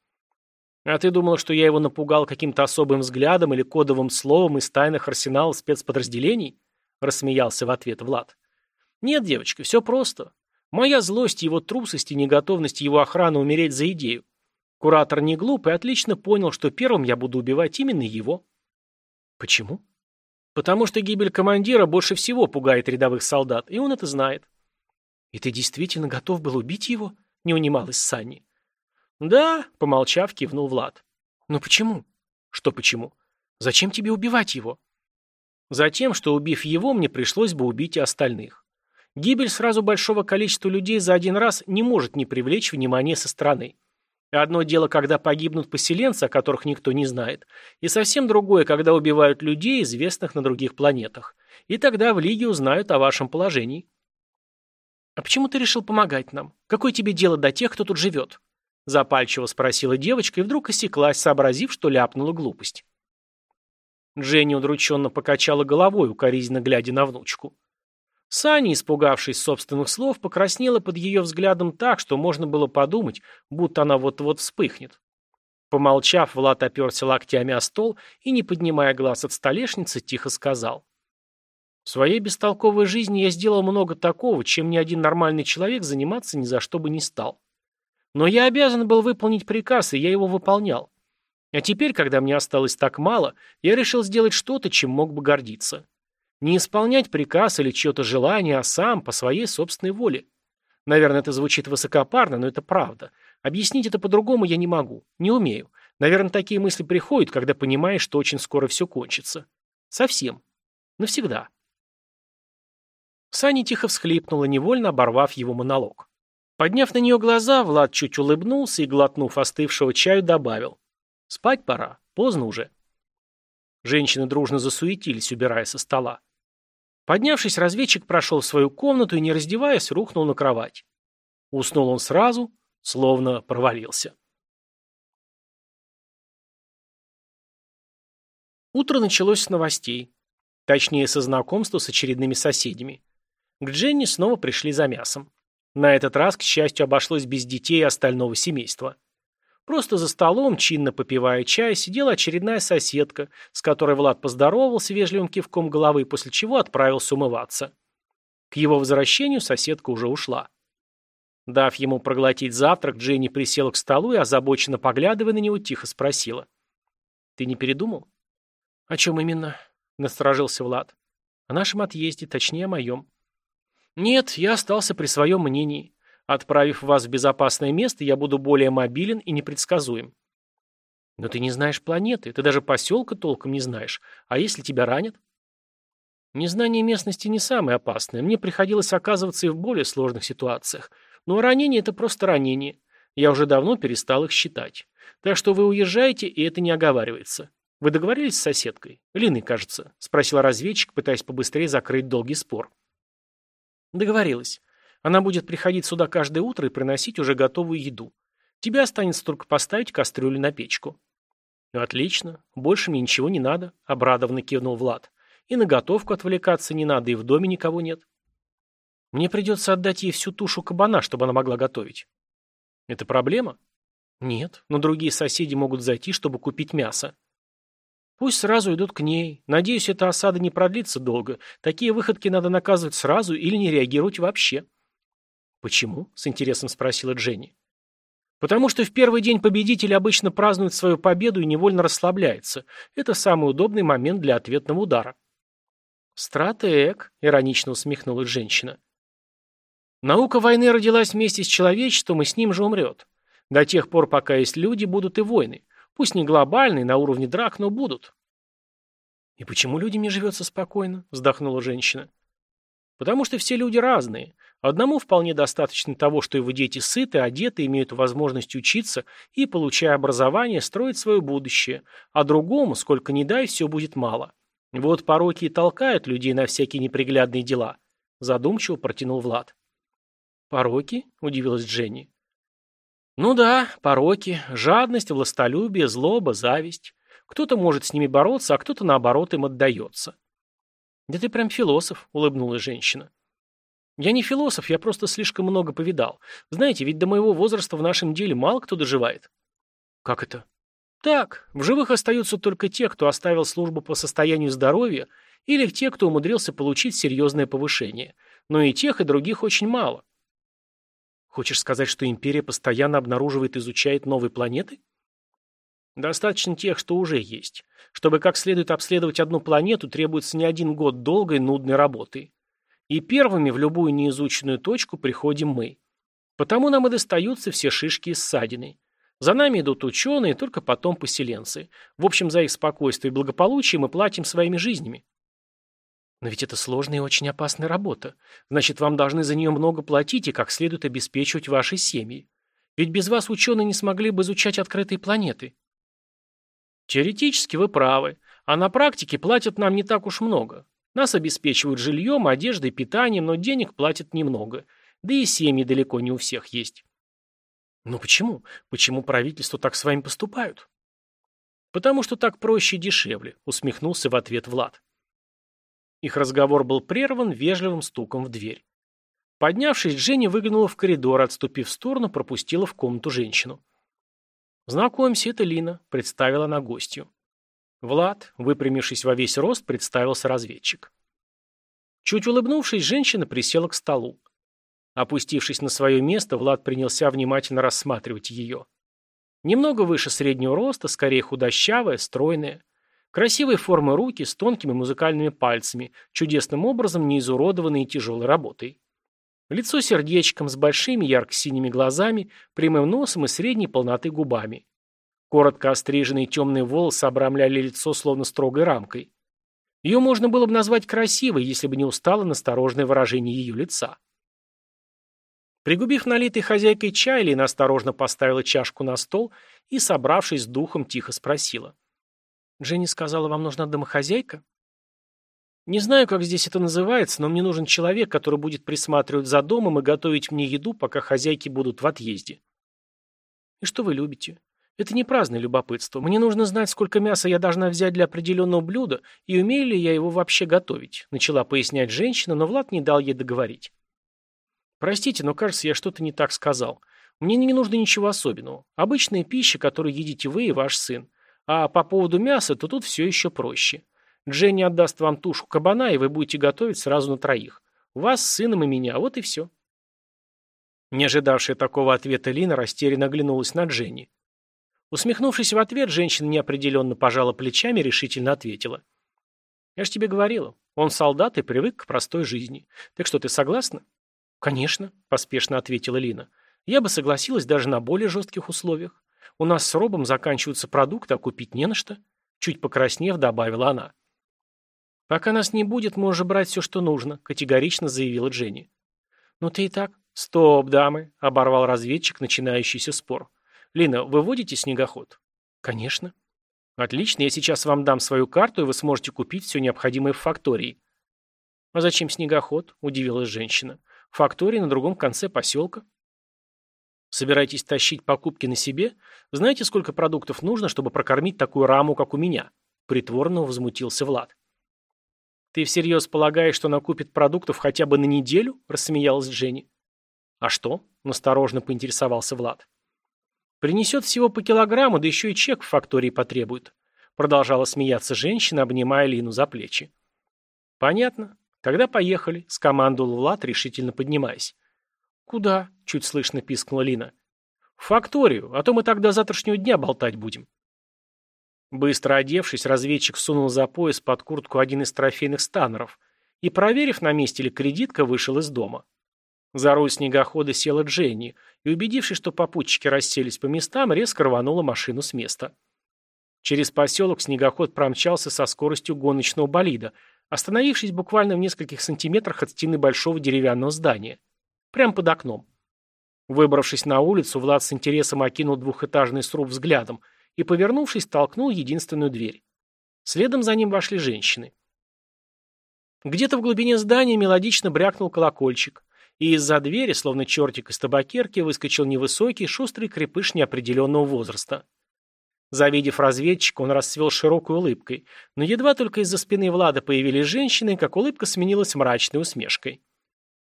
А ты думала, что я его напугал каким-то особым взглядом или кодовым словом из тайных арсеналов спецподразделений? Рассмеялся в ответ Влад. Нет, девочка, все просто. Моя злость, его трусость и неготовность его охраны умереть за идею. Куратор не глуп и отлично понял, что первым я буду убивать именно его. Почему? Потому что гибель командира больше всего пугает рядовых солдат, и он это знает. И ты действительно готов был убить его? Не унималась Санни. Да, помолчав, кивнул Влад. Но почему? Что почему? Зачем тебе убивать его? Затем, что убив его, мне пришлось бы убить и остальных. Гибель сразу большого количества людей за один раз не может не привлечь внимание со стороны. Одно дело, когда погибнут поселенцы, о которых никто не знает, и совсем другое, когда убивают людей, известных на других планетах. И тогда в Лиге узнают о вашем положении. «А почему ты решил помогать нам? Какое тебе дело до тех, кто тут живет?» Запальчиво спросила девочка и вдруг осеклась, сообразив, что ляпнула глупость. Дженни удрученно покачала головой, укоризненно глядя на внучку. Саня, испугавшись собственных слов, покраснела под ее взглядом так, что можно было подумать, будто она вот-вот вспыхнет. Помолчав, Влад оперся локтями о стол и, не поднимая глаз от столешницы, тихо сказал. «В своей бестолковой жизни я сделал много такого, чем ни один нормальный человек заниматься ни за что бы не стал. Но я обязан был выполнить приказ, и я его выполнял. А теперь, когда мне осталось так мало, я решил сделать что-то, чем мог бы гордиться. Не исполнять приказ или чье-то желание, а сам, по своей собственной воле. Наверное, это звучит высокопарно, но это правда. Объяснить это по-другому я не могу, не умею. Наверное, такие мысли приходят, когда понимаешь, что очень скоро все кончится. Совсем. Навсегда. Саня тихо всхлипнула, невольно оборвав его монолог. Подняв на нее глаза, Влад чуть улыбнулся и, глотнув остывшего чаю, добавил. «Спать пора. Поздно уже». Женщины дружно засуетились, убирая со стола. Поднявшись, разведчик прошел в свою комнату и, не раздеваясь, рухнул на кровать. Уснул он сразу, словно провалился. Утро началось с новостей. Точнее, со знакомства с очередными соседями. К Дженни снова пришли за мясом. На этот раз, к счастью, обошлось без детей и остального семейства. Просто за столом, чинно попивая чай, сидела очередная соседка, с которой Влад поздоровался вежливым кивком головы, после чего отправился умываться. К его возвращению соседка уже ушла. Дав ему проглотить завтрак, Дженни присела к столу и, озабоченно поглядывая на него, тихо спросила. «Ты не передумал?» «О чем именно?» — насторожился Влад. «О нашем отъезде, точнее, о моем». «Нет, я остался при своем мнении. Отправив вас в безопасное место, я буду более мобилен и непредсказуем. Но ты не знаешь планеты, ты даже поселка толком не знаешь. А если тебя ранят? Незнание местности не самое опасное. Мне приходилось оказываться и в более сложных ситуациях. Но ранение – это просто ранение. Я уже давно перестал их считать. Так что вы уезжаете, и это не оговаривается. Вы договорились с соседкой? Линой, кажется, спросил разведчик, пытаясь побыстрее закрыть долгий спор. Договорилась. Она будет приходить сюда каждое утро и приносить уже готовую еду. Тебе останется только поставить кастрюлю на печку. Отлично. Больше мне ничего не надо, обрадованно кивнул Влад. И на готовку отвлекаться не надо, и в доме никого нет. Мне придется отдать ей всю тушу кабана, чтобы она могла готовить. Это проблема? Нет, но другие соседи могут зайти, чтобы купить мясо. Пусть сразу идут к ней. Надеюсь, эта осада не продлится долго. Такие выходки надо наказывать сразу или не реагировать вообще. Почему? С интересом спросила Дженни. Потому что в первый день победитель обычно празднует свою победу и невольно расслабляется. Это самый удобный момент для ответного удара. «Стратег», — иронично усмехнулась женщина. «Наука войны родилась вместе с человечеством и с ним же умрет. До тех пор, пока есть люди, будут и войны. Пусть не глобальные, на уровне драк, но будут». «И почему людям не живется спокойно?» — вздохнула женщина. «Потому что все люди разные. Одному вполне достаточно того, что его дети сыты, одеты, имеют возможность учиться и, получая образование, строить свое будущее, а другому, сколько ни дай, все будет мало. Вот пороки и толкают людей на всякие неприглядные дела. Задумчиво протянул Влад. «Пороки?» – удивилась Дженни. «Ну да, пороки, жадность, властолюбие, злоба, зависть. Кто-то может с ними бороться, а кто-то, наоборот, им отдается». «Да ты прям философ», – улыбнулась женщина. Я не философ, я просто слишком много повидал. Знаете, ведь до моего возраста в нашем деле мало кто доживает. Как это? Так, в живых остаются только те, кто оставил службу по состоянию здоровья, или те, кто умудрился получить серьезное повышение. Но и тех, и других очень мало. Хочешь сказать, что империя постоянно обнаруживает и изучает новые планеты? Достаточно тех, что уже есть. Чтобы как следует обследовать одну планету, требуется не один год долгой, нудной работы. И первыми в любую неизученную точку приходим мы. Потому нам и достаются все шишки и ссадины. За нами идут ученые, только потом поселенцы. В общем, за их спокойствие и благополучие мы платим своими жизнями. Но ведь это сложная и очень опасная работа. Значит, вам должны за нее много платить и как следует обеспечивать ваши семьи. Ведь без вас ученые не смогли бы изучать открытые планеты. Теоретически вы правы, а на практике платят нам не так уж много. Нас обеспечивают жильем, одеждой, питанием, но денег платят немного. Да и семьи далеко не у всех есть. Но почему? Почему правительство так с вами поступают? Потому что так проще и дешевле, усмехнулся в ответ Влад. Их разговор был прерван вежливым стуком в дверь. Поднявшись, Женя выглянула в коридор, отступив в сторону, пропустила в комнату женщину. «Знакомься, это Лина», — представила она гостью. Влад, выпрямившись во весь рост, представился разведчик. Чуть улыбнувшись, женщина присела к столу. Опустившись на свое место, Влад принялся внимательно рассматривать ее. Немного выше среднего роста, скорее худощавая, стройная. Красивой формы руки с тонкими музыкальными пальцами, чудесным образом не изуродованные тяжелой работой. Лицо сердечком с большими ярко-синими глазами, прямым носом и средней полнотой губами. Коротко остриженные темные волосы обрамляли лицо словно строгой рамкой. Ее можно было бы назвать красивой, если бы не устало насторожное выражение ее лица. Пригубив налитый хозяйкой чай, Лина осторожно поставила чашку на стол и, собравшись с духом, тихо спросила. «Дженни сказала, вам нужна домохозяйка?» «Не знаю, как здесь это называется, но мне нужен человек, который будет присматривать за домом и готовить мне еду, пока хозяйки будут в отъезде». «И что вы любите? Это не праздное любопытство. Мне нужно знать, сколько мяса я должна взять для определенного блюда и умею ли я его вообще готовить», начала пояснять женщина, но Влад не дал ей договорить. «Простите, но кажется, я что-то не так сказал. Мне не нужно ничего особенного. Обычная пища, которую едите вы и ваш сын. А по поводу мяса, то тут все еще проще. Дженни отдаст вам тушу кабана, и вы будете готовить сразу на троих. Вас, сыном и меня, вот и все». Не ожидавшая такого ответа Лина растерянно оглянулась на Дженни. Усмехнувшись в ответ, женщина неопределенно пожала плечами и решительно ответила. «Я ж тебе говорила, он солдат и привык к простой жизни. Так что, ты согласна?» «Конечно», — поспешно ответила Лина. «Я бы согласилась даже на более жестких условиях. У нас с Робом заканчиваются продукты, а купить не на что». Чуть покраснев, добавила она. «Пока нас не будет, можешь брать все, что нужно», — категорично заявила Дженни. «Ну ты и так...» «Стоп, дамы», — оборвал разведчик начинающийся спор. «Лина, вы водите снегоход?» «Конечно». Отлично, я сейчас вам дам свою карту, и вы сможете купить все необходимое в фактории. А зачем снегоход? Удивилась женщина. Фактория на другом конце поселка. Собираетесь тащить покупки на себе? Знаете, сколько продуктов нужно, чтобы прокормить такую раму, как у меня? Притворно возмутился Влад. Ты всерьез полагаешь, что накупит продуктов хотя бы на неделю? Рассмеялась Дженни. А что? Насторожно поинтересовался Влад. Принесет всего по килограмму, да еще и чек в фактории потребует. Продолжала смеяться женщина, обнимая Лину за плечи. Понятно. Тогда поехали, скомандовал Влад, решительно поднимаясь. Куда? Чуть слышно пискнула Лина. В факторию, а то мы тогда завтрашнего дня болтать будем. Быстро одевшись, разведчик сунул за пояс под куртку один из трофейных станеров и, проверив, на месте ли кредитка, вышел из дома. За руль снегохода села Дженни и, убедившись, что попутчики расселись по местам, резко рванула машину с места. Через поселок снегоход промчался со скоростью гоночного болида, остановившись буквально в нескольких сантиметрах от стены большого деревянного здания. Прямо под окном. Выбравшись на улицу, Влад с интересом окинул двухэтажный сруб взглядом и, повернувшись, толкнул единственную дверь. Следом за ним вошли женщины. Где-то в глубине здания мелодично брякнул колокольчик и из-за двери, словно чертик из табакерки, выскочил невысокий, шустрый крепыш неопределенного возраста. Завидев разведчика, он расцвел широкой улыбкой, но едва только из-за спины Влада появились женщины, как улыбка сменилась мрачной усмешкой.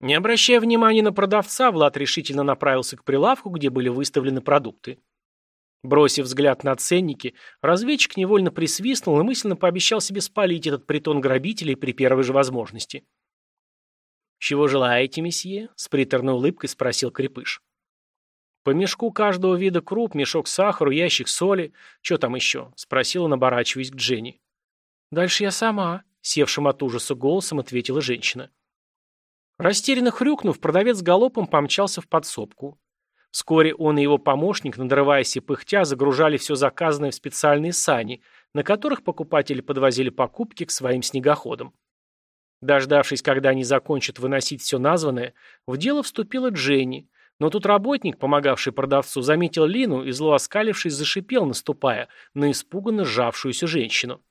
Не обращая внимания на продавца, Влад решительно направился к прилавку, где были выставлены продукты. Бросив взгляд на ценники, разведчик невольно присвистнул и мысленно пообещал себе спалить этот притон грабителей при первой же возможности. «Чего желаете, месье?» — с приторной улыбкой спросил Крепыш. «По мешку каждого вида круп, мешок сахара, ящик соли. Что там еще?» — спросил он, оборачиваясь к Дженни. «Дальше я сама», — севшим от ужаса голосом ответила женщина. Растерянно хрюкнув, продавец галопом помчался в подсобку. Вскоре он и его помощник, надрываясь и пыхтя, загружали все заказанное в специальные сани, на которых покупатели подвозили покупки к своим снегоходам. Дождавшись, когда они закончат выносить все названное, в дело вступила Дженни, но тут работник, помогавший продавцу, заметил Лину и, зло оскалившись, зашипел, наступая на испуганно сжавшуюся женщину.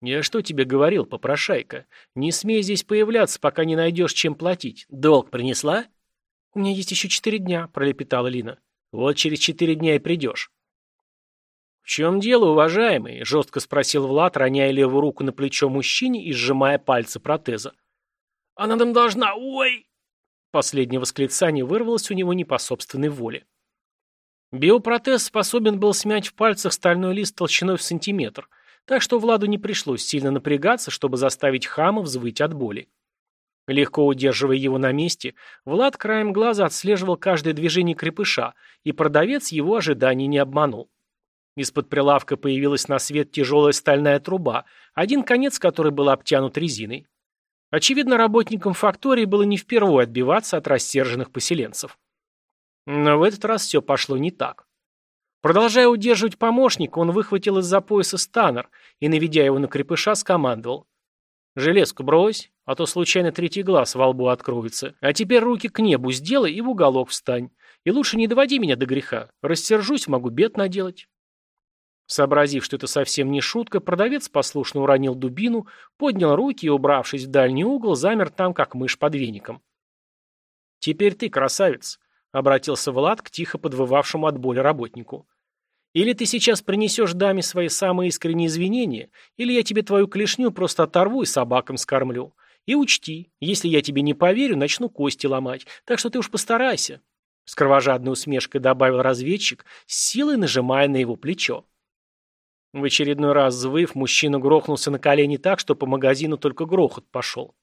«Я что тебе говорил, попрошайка? Не смей здесь появляться, пока не найдешь, чем платить. Долг принесла?» «У меня есть еще четыре дня», — пролепетала Лина. «Вот через четыре дня и придешь». «В чем дело, уважаемый?» – жестко спросил Влад, роняя левую руку на плечо мужчине и сжимая пальцы протеза. «Она нам должна... Ой!» Последнее восклицание вырвалось у него не по собственной воле. Биопротез способен был смять в пальцах стальной лист толщиной в сантиметр, так что Владу не пришлось сильно напрягаться, чтобы заставить хама взвыть от боли. Легко удерживая его на месте, Влад краем глаза отслеживал каждое движение крепыша, и продавец его ожиданий не обманул. Из-под прилавка появилась на свет тяжелая стальная труба, один конец которой был обтянут резиной. Очевидно, работникам фактории было не впервые отбиваться от рассерженных поселенцев. Но в этот раз все пошло не так. Продолжая удерживать помощника, он выхватил из-за пояса станер и, наведя его на крепыша, скомандовал. «Железку брось, а то случайно третий глаз во лбу откроется. А теперь руки к небу сделай и в уголок встань. И лучше не доводи меня до греха. Рассержусь, могу бед наделать». Сообразив, что это совсем не шутка, продавец послушно уронил дубину, поднял руки и, убравшись в дальний угол, замер там, как мышь под веником. «Теперь ты, красавец», — обратился Влад к тихо подвывавшему от боли работнику. «Или ты сейчас принесешь даме свои самые искренние извинения, или я тебе твою клешню просто оторву и собакам скормлю. И учти, если я тебе не поверю, начну кости ломать, так что ты уж постарайся», — с кровожадной усмешкой добавил разведчик, силой нажимая на его плечо. В очередной раз взвыв, мужчина грохнулся на колени так, что по магазину только грохот пошел.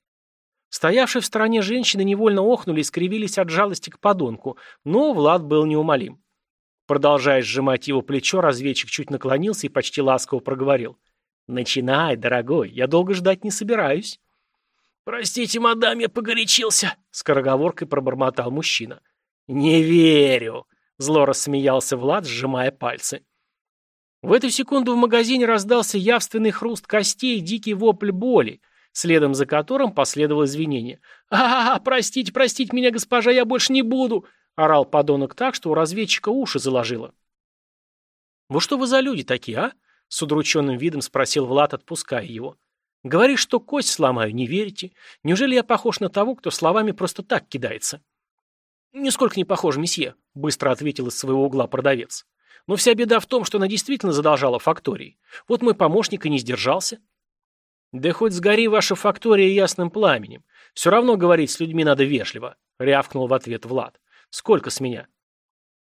Стоявшие в стороне женщины невольно охнули и скривились от жалости к подонку, но Влад был неумолим. Продолжая сжимать его плечо, разведчик чуть наклонился и почти ласково проговорил. «Начинай, дорогой, я долго ждать не собираюсь». «Простите, мадам, я погорячился», — скороговоркой пробормотал мужчина. «Не верю», — зло рассмеялся Влад, сжимая пальцы. В эту секунду в магазине раздался явственный хруст костей и дикий вопль боли, следом за которым последовало извинение. а, -а, -а простите, простите меня, госпожа, я больше не буду!» — орал подонок так, что у разведчика уши заложило. «Вот что вы за люди такие, а? С удрученным видом спросил Влад, отпуская его. Говоришь, что кость сломаю, не верите? Неужели я похож на того, кто словами просто так кидается? Нисколько не похож, месье, быстро ответил из своего угла продавец. Но вся беда в том, что она действительно задолжала фактории. Вот мой помощник и не сдержался. Да хоть сгори ваша фактория ясным пламенем. Все равно говорить с людьми надо вежливо, рявкнул в ответ Влад. Сколько с меня?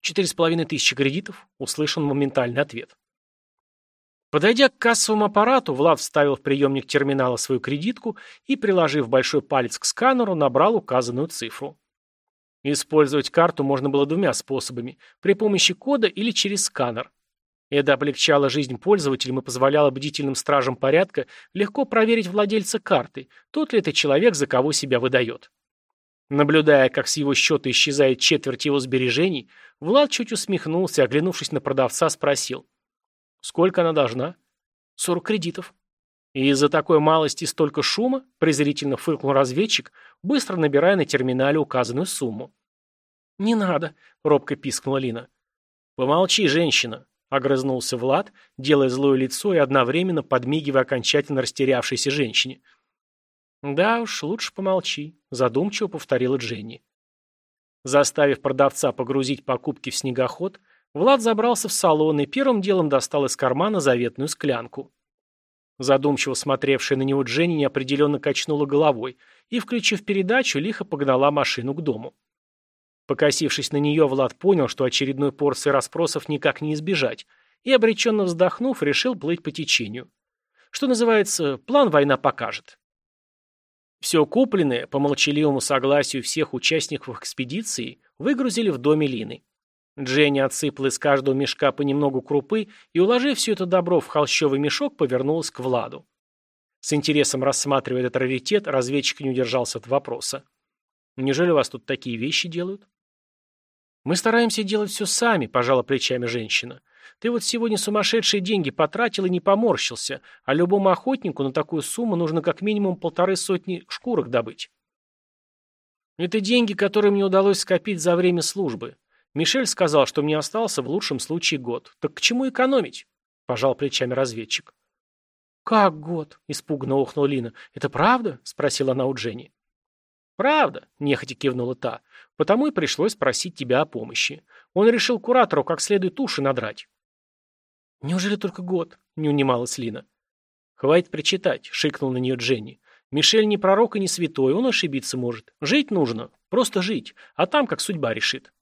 Четыре с половиной тысячи кредитов, услышан моментальный ответ. Подойдя к кассовому аппарату, Влад вставил в приемник терминала свою кредитку и, приложив большой палец к сканеру, набрал указанную цифру. Использовать карту можно было двумя способами – при помощи кода или через сканер. Это облегчало жизнь пользователям и позволяло бдительным стражам порядка легко проверить владельца карты, тот ли это человек, за кого себя выдает. Наблюдая, как с его счета исчезает четверть его сбережений, Влад чуть усмехнулся, оглянувшись на продавца, спросил. Сколько она должна? Сорок кредитов. И из-за такой малости столько шума, презрительно фыркнул разведчик, быстро набирая на терминале указанную сумму. «Не надо», — робко пискнула Лина. «Помолчи, женщина», — огрызнулся Влад, делая злое лицо и одновременно подмигивая окончательно растерявшейся женщине. «Да уж, лучше помолчи», — задумчиво повторила Дженни. Заставив продавца погрузить покупки в снегоход, Влад забрался в салон и первым делом достал из кармана заветную склянку. Задумчиво смотревшая на него Дженни неопределенно качнула головой и, включив передачу, лихо погнала машину к дому. Покосившись на нее, Влад понял, что очередной порции расспросов никак не избежать, и, обреченно вздохнув, решил плыть по течению. Что называется, план война покажет. Все купленное, по молчаливому согласию всех участников экспедиции, выгрузили в доме Лины. Дженни отсыпала из каждого мешка по немногу крупы и, уложив все это добро в холщовый мешок, повернулась к Владу. С интересом рассматривая этот раритет, разведчик не удержался от вопроса. «Неужели у вас тут такие вещи делают?» «Мы стараемся делать все сами», – пожала плечами женщина. «Ты вот сегодня сумасшедшие деньги потратил и не поморщился, а любому охотнику на такую сумму нужно как минимум полторы сотни шкурок добыть». «Это деньги, которые мне удалось скопить за время службы. Мишель сказал, что мне остался в лучшем случае год. Так к чему экономить? Пожал плечами разведчик. Как год? Испуганно охнула Лина. Это правда? Спросила она у Дженни. «Правда», — нехотя кивнула та, — «потому и пришлось просить тебя о помощи. Он решил куратору как следует уши надрать». «Неужели только год?» — не унималась Лина. «Хватит причитать», — шикнул на нее Дженни. «Мишель не пророк и не святой, он ошибиться может. Жить нужно, просто жить, а там как судьба решит».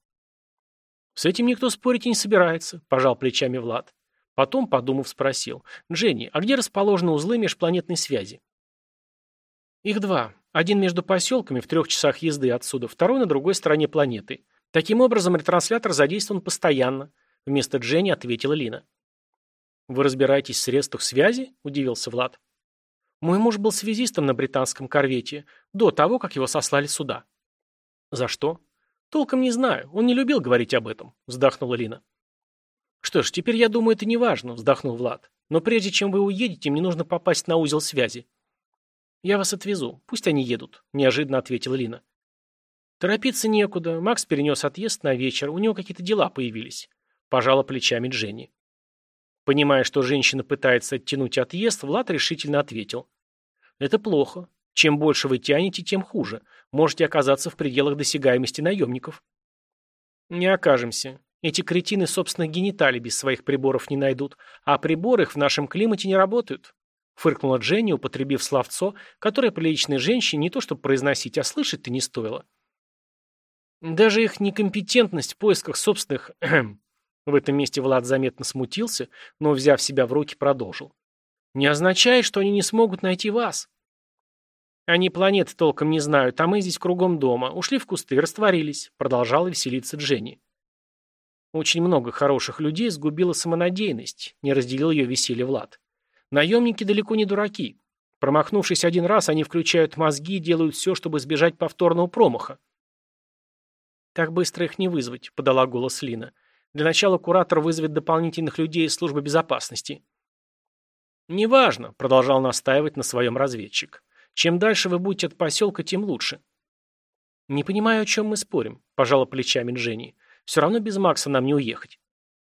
«С этим никто спорить и не собирается», – пожал плечами Влад. Потом, подумав, спросил. «Дженни, а где расположены узлы межпланетной связи?» «Их два. Один между поселками в трех часах езды отсюда, второй на другой стороне планеты. Таким образом, ретранслятор задействован постоянно», – вместо Дженни ответила Лина. «Вы разбираетесь в средствах связи?» – удивился Влад. «Мой муж был связистом на британском корвете, до того, как его сослали сюда». «За что?» «Толком не знаю. Он не любил говорить об этом», — вздохнула Лина. «Что ж, теперь я думаю, это не важно», — вздохнул Влад. «Но прежде чем вы уедете, мне нужно попасть на узел связи». «Я вас отвезу. Пусть они едут», — неожиданно ответила Лина. «Торопиться некуда. Макс перенес отъезд на вечер. У него какие-то дела появились», — пожала плечами Дженни. Понимая, что женщина пытается оттянуть отъезд, Влад решительно ответил. «Это плохо. Чем больше вы тянете, тем хуже. Можете оказаться в пределах досягаемости наемников. Не окажемся. Эти кретины собственных гениталий без своих приборов не найдут, а приборы их в нашем климате не работают. Фыркнула Дженни, употребив словцо, которое приличной женщине не то чтобы произносить, а слышать-то не стоило. Даже их некомпетентность в поисках собственных... в этом месте Влад заметно смутился, но, взяв себя в руки, продолжил. Не означает, что они не смогут найти вас. Они планеты толком не знают, а мы здесь кругом дома. Ушли в кусты, растворились», — продолжала веселиться Дженни. Очень много хороших людей сгубила самонадеянность, не разделил ее веселье Влад. Наемники далеко не дураки. Промахнувшись один раз, они включают мозги и делают все, чтобы избежать повторного промаха. «Так быстро их не вызвать», — подала голос Лина. «Для начала куратор вызовет дополнительных людей из службы безопасности». «Неважно», — продолжал настаивать на своем разведчик. Чем дальше вы будете от поселка, тем лучше. Не понимаю, о чем мы спорим, пожала плечами Дженни. Все равно без Макса нам не уехать.